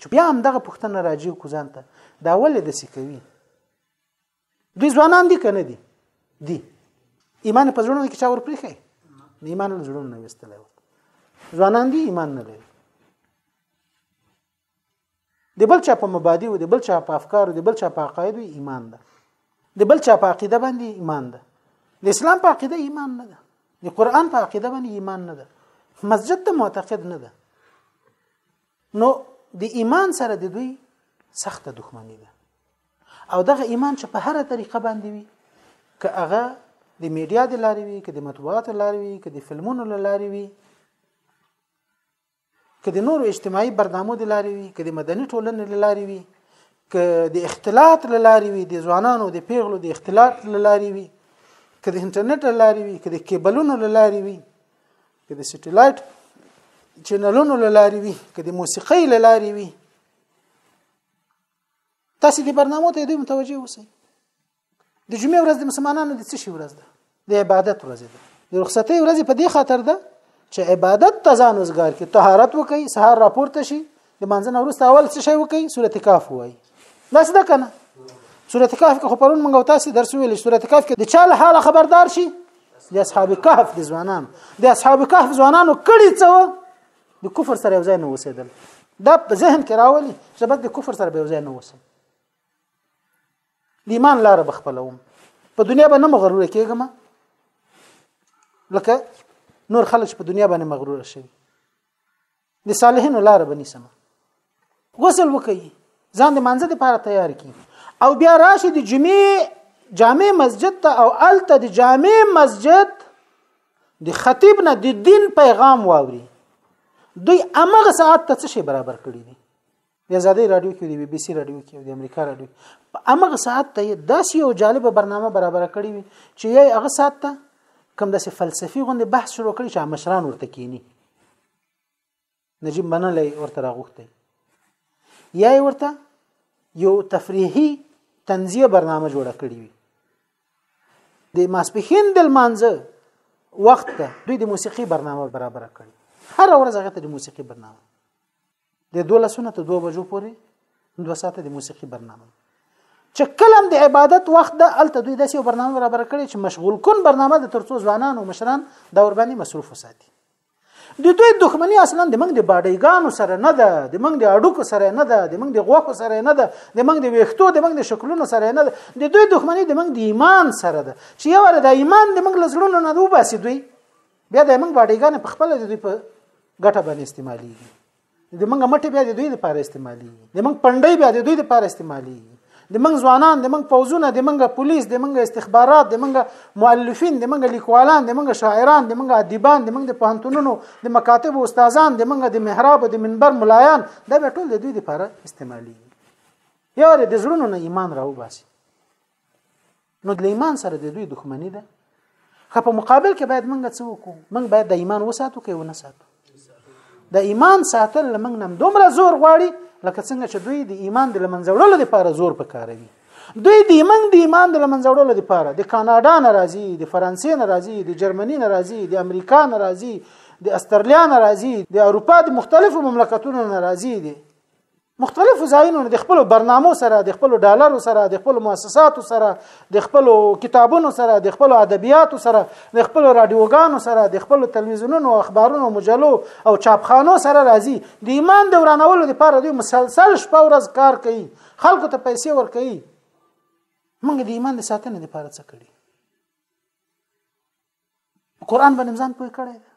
چې بیا هم دغه پښتنه راجیو کوزانته دا ولې د سکوي دوی ځوانان دي کنه دي دي ایمان په زړونو کې چا ور پریخي نه ایمان له زړونو نه وستلې ځوانان دي ایمان نه لري د بل چا په مبادی او د بل چا په افکار او د بل چا په عقاید ایمان ده د بل چا په عقیده باندې ایمان ده د اسلام په عقیده ایمان نه ده د قران په عقیده باندې ایمان نه ده مسجد ته معتقد نه ده نو د ایمان سره د دوی سخته دښمنی ده او دغه ایمان چې په هر طریقه باندې وي که هغه د میډیا د لارې وي که د مطبوعاتو لارې وي که د فلمونو لارې وي که د نورو اجتماعي برنامو د لارې وي که د مدني ټولنې لارې وي که د اختلاط لارې وي د ځوانانو د پیغلو د اختلاط لارې وي که د انټرنیټ لارې وي که د کیبلونو لارې وي که د سټلایټ چینلونو لارې وي که د موسیقۍ لارې وي تاسو د برنامه ته دوی متوجي اوسئ د جمعې ورځ د مسلمانانو د څه شي ورځ ده د عبادت ورځ ده د رخصتۍ ورځ په دې خاطر ده چې عبادت ته ځان وزګار کی طهارت وکي سهار راپورته شي د مانځنه وروسته اول څه شي وکي سورته کاف وایي دا څه ده کنه سورته کاف کې خو پرون موږ تاسو درس ویل سورته کاف کې د چا له حاله خبردار شي د اصحاب کهف د ځوانان د اصحاب کهف ځوانانو کړي څه د کفر سره یو ځای نه اوسېدل دا په ذهن کې راولي چې بس د کفر سره به یو ځای نه اوسم د ایمان لار به خپلوم په دنیا باندې مغرور کېږم لکه نور خلک په دنیا باندې مغرور شي د صالحینو لار به نیسم غسل وکړي ځان د منځه لپاره تیار کړي او بیا راشي د جمعې جامع مسجد ته او الته د جامع مسجد د خطیب نه د دین پیغام واوري دوی امغه ساعت ته څه شي برابر کړی دي د ازادي رادیو کې دی بي بي سي رادیو کې او د امریکا رادیو په امغه ساعت ته داسې یو جالب برنامه برابر کړی وي چې یې هغه ساعت ته کوم داسې فلسفي غوندې بحث شروع کړي چې مشران ورته کینی نجیب منلی ورته راغوښتی یا یې ورته یو تفریحي تنزیه برنامه جوړه کړې وي د ماسپښین د لمانځه وخت ته دوی د موسیقي برنامه برابر کړي هر ورځ هغه ته د موسیقي برنامه د دوه لسونه ته دوه بجو پورې دوه ساعته د موسیقي برنامه چې کلم د عبادت وخت ده الته دوی داسې برنامه برابر کړي چې مشغول کن برنامه د ترڅو ځوانان او مشران د ور باندې مصروف وساتي د دوی دښمنی اصلا د موږ د باډیګانو سره نه ده د موږ د اډوکو سره نه ده د موږ د غوخو سره نه ده د موږ د ویښتو د موږ د شکلونو سره نه ده د دوی دښمنی د موږ د ایمان سره ده چې یو ور د ایمان د موږ لزړونو نه وباسي دوی بیا د موږ باډیګان په خپل د دوی په ګټه باندې استعمالي د منګه مټې بیا د دوی لپاره استعمالي د منګ پنډې بیا د دوی لپاره استعمالي د منګ ځوانان د منګ فوزونه د منګ پولیس د منګ استخبارات د منګ مؤلفین د منګ لیکوالان د منګ شاعران د منګ ادیبان د منګ د پوهنتونونو د مکاتب استادان د منګ د محراب او د منبر ملایان دا به ټول د دوی لپاره استعمالي یاره د زړونو نه ایمان راوباسي نو د ایمان سره د دوی دښمنی ده خو په مقابل کې باید موږ څه وکړو موږ باید د ایمان وساتو کې ونه ساتو د ایمان ساتل لمنګ نم دومره زور غواړي لکه څنګه چې دوی د ایمان د لمنځوړلو لپاره زور پکاروي دوی د ایمان د ایمان د لمنځوړلو لپاره د کاناډا ناراضي د فرانسې ناراضي د جرمني ناراضي د امریکا ناراضي د استرالیا ناراضي د اروپا د مختلفو مملکتونو ناراضي دي مختلفو ځایونو نه د خپل برنامو سره د خپل ډالرو سره د خپل مؤسساتو سره د خپل کتابونو سره د خپل ادبیاتو سره د خپل رادیوګانو سره د خپل تلویزیونونو اخبارونو مجلو او چاپخانو سره راځي د ایمان د ورانولو لپاره دوی مسلسل شپه ورځ کار کوي خلکو ته پیسې ور کوي موږ د ایمان د ساتنې لپاره څه کړی قران باندې ځان پوي کړی دی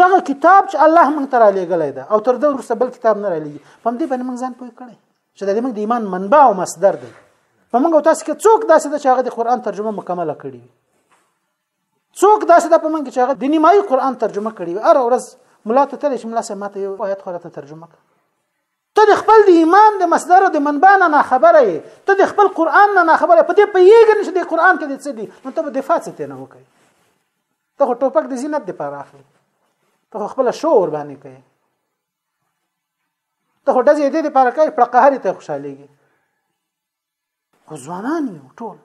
دغه کتاب چې الله مونږ ته را لېږلی ده او تر دې وروسته بل کتاب نه را لېږي په دې باندې مونږ ځان پوي کړی چې د موږ د ایمان منبع او مصدر دی په موږ تاسو کې څوک داسې ده چې هغه د قران ترجمه مکمله کړي څوک داسې ده په موږ چې هغه د نیمایي قران ترجمه کړي هر ورځ ملا ته تل چې ملا سم ماته یو آیت قران ترجمه کړي ته د خپل د ایمان د مصدر او د منبع نه ناخبره یې ته د خپل قران نه ناخبره په دې پیېږي چې د قران کې د څه دي نو ته به دفاع څه نه وکړي ته خو ټوپک د زینت د پاره اخلي ته خو خپل شو ور باندې کوي ته خو دځې دې لپاره کوي پړقهاري ته خوشاليږي خو ځوانان یو ټول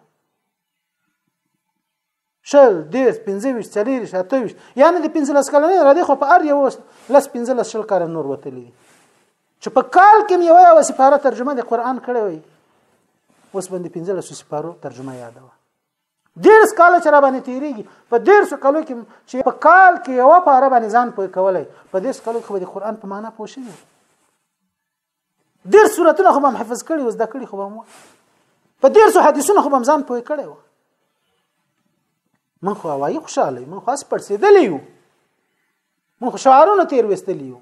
شل دیس پنځه ویش څلور ویش اته ویش یعنی د پنځه لس کلنې را دي خو په ار یو لس پنځه لس شل کار نور وتلی دي چې په کال کې یو یو سپاره ترجمه د قران کړې وي اوس باندې پنځه لس سپارو ترجمه یاد و ډیر کال چې را باندې تیریږي په ډیر څو کالو کې چې په کال کې یو پاره باندې ځان پوي کولای په دې کالو کې د قران په معنا پوښیږي ډیر سورتونه خو هم حفظ کړي او زده کړي خو هم په ډیر سو حدیثونو خو هم ځان پوي کړي و من خو وایي خوشاله من خو اس پړسېدلی یو من خو شعارونه تیر وستلی یو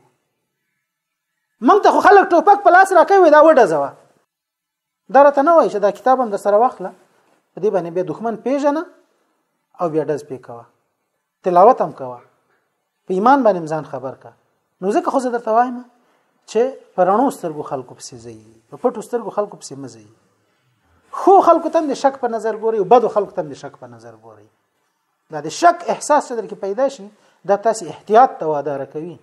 من ته خو خلک ټوپک په لاس راکوي دا وډه زوا دا راته نه وایي چې دا کتاب هم د سره واخله په دې باندې بیا دښمن پیژنه او بیا ډز پې کوه تلاوت هم کوه په ایمان باندې ځان خبر کا نو ځکه خو زه درته وایم چې پرانو سترګو خلکو پسې ځي په پټو سترګو خلکو پسې مزي خو خلکو تم د شک په نظر ګوري او بدو خلکو تم د شک په نظر ګوري دا د شک احساس چې درکې پیدا شي دا تاسو احتیاط ته وادار کوي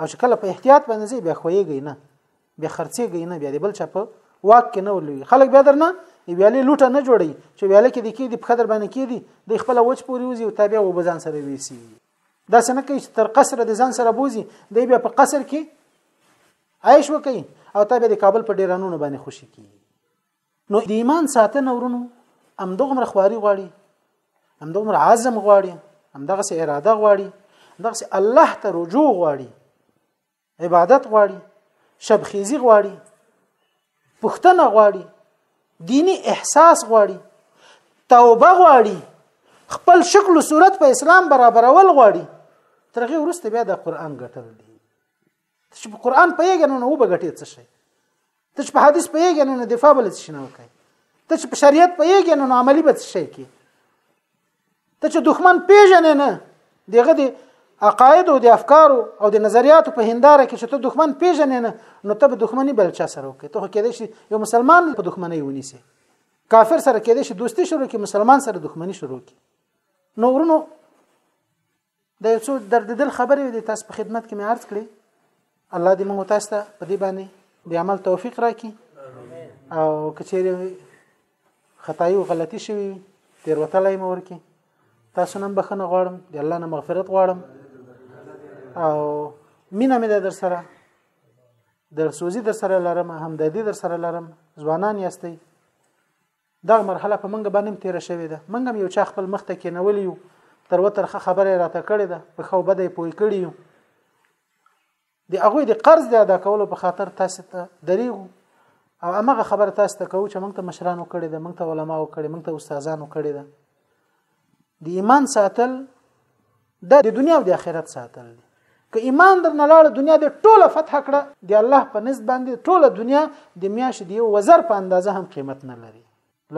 او چې کله په احتیاط باندې ځي بیا خوېږي نه به خرڅېږي نه بیا د بل چا په واک کې نه ولوي خلک بیا درنه ویالې لوټه نه جوړي چې ویاله کې د کې د پخدر باندې کې دي د خپل وچ پوري وزي او تابع و بزان سره ویسي دا څنګه کوي چې تر قصر د ځان سره بوزي دی بیا په قصر کې عايش وکي او تابع د کابل په ډیرانونو باندې خوشي کی نو د ایمان ساتنه ورونو امدغه مرخواري غواړي امدغه مر عزم غواړي امدغه سي اراده غواړي دغه الله ته رجوع غواړي عبادت غواړي شبخیزي غواړي پښتنه غواړي دینی احساس غواړي توبه غواړي خپل شکل او صورت په اسلام برابرول غواړي ترغه ورسته بیا د قران ګټل دي چې په قران پیګنو نو وبګټي څه شي ته چې په حدیث پیږې نو دفاع بل څه نه وکړي ته چې په شریعت پیږې نو عملی به څه شي کې ته چې دښمن پیژنې نه دغه دی عقاید او د افکار او د نظریاتو په هنداره کې چې ته دښمن پیژنې نه نو ته به دښمنی بل چا سره وکړي ته کېدې شي یو مسلمان په دښمنۍ ونیسي کافر سره کېدې شي دوستی شروع کې مسلمان سره دښمنی شروع کې نو ورونو د یو څو دردیدل خبرې دي تاسو په خدمت کې مې عرض کړې الله دې موږ تاسو ته په دې باندې د عمل توفیق راکړي او کچېره خدای او غلطي شوي تیر وتلای مور کې تاسو نن بخنه غواړم د الله نه مغفرت غواړم او مینه مې در سره در سوزي در سره لرم هم د دې در سره لرم ځوانان یاستئ دغه مرحله په منګه باندې تیره شوې ده منګه هم یو چا خپل مخ ته کینولې یو تر وترخه خبره راته کړې ده په خو بده پوي کړی یو د هغه د قرض د ادا کولو په خاطر تاسو ته دریغو او هغه خبره تاسو ته کوو چې موږ ته مشرانو کړې ده موږ ته علماو کړې موږ ته استادانو کړې ده د ایمان ساتل د دنیا او د آخرت ساتل دي که ایمان در نه لاړ دنیا د ټوله فتح کړه د الله په نسبت باندې ټوله دنیا د میاش دی یو وزر په اندازه هم قیمت نه لري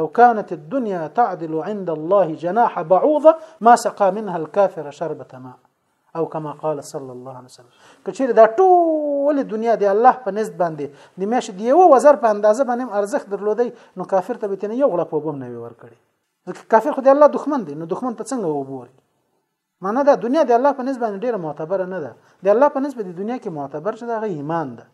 لو كانت الدنيا تعدل عند الله جناح بعوضه ما سقى منها الكافر شربة ماء او کما قال صلی الله علیه وسلم کچیر دا ټول دنیا دی الله په نزد باندې د میش دی یو وزر په اندازه باندې ارزښت درلودي نو کافر ته به یو غړپ وبم نه ور کړی ځکه کافر خو د الله دښمن دی نو دښمن ته څنګه وبور معنی دا دنیا د الله په نسبت ډیره معتبره نه ده د الله په نسبت د دنیا کې معتبر چې دا غي ایمان ده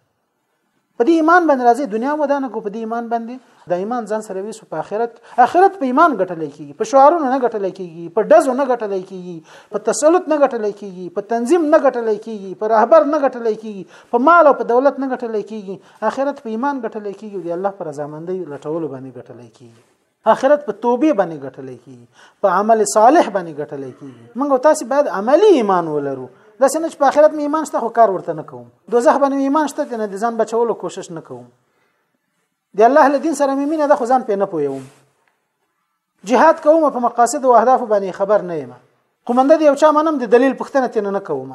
په دې ایمان باندې راځي دنیا ودانه کو په دې ایمان باندې د ایمان ځان سره ویسو په آخرت آخرت په ایمان ګټل کیږي په شعارونو نه ګټل کیږي په دزو نه ګټل کیږي په تسلط نه ګټل کیږي په تنظیم نه ګټل کیږي په رهبر نه ګټل کیږي په مال او په دولت نه ګټل کیږي آخرت په ایمان ګټل کیږي او د الله پر رضامندۍ لټولو باندې ګټل کیږي اخرت په توبه باندې ګټلې کی په عمل صالح باندې ګټلې کی موږ تاسو باید عملی ایمان ولرو دا څنګه چې په آخرت مې ایمان شته خو کار ورته نه کوم دوزخ باندې ایمان شته چې نه د ځان بچولو کوشش نه کوم د الله له دین سره مې مینه ده خو ځان پې نه پویم جهاد کوم په مقاصد او اهداف باندې خبر نه یم قومنده یو چا منم د دلیل پښتنه تنه نه کوم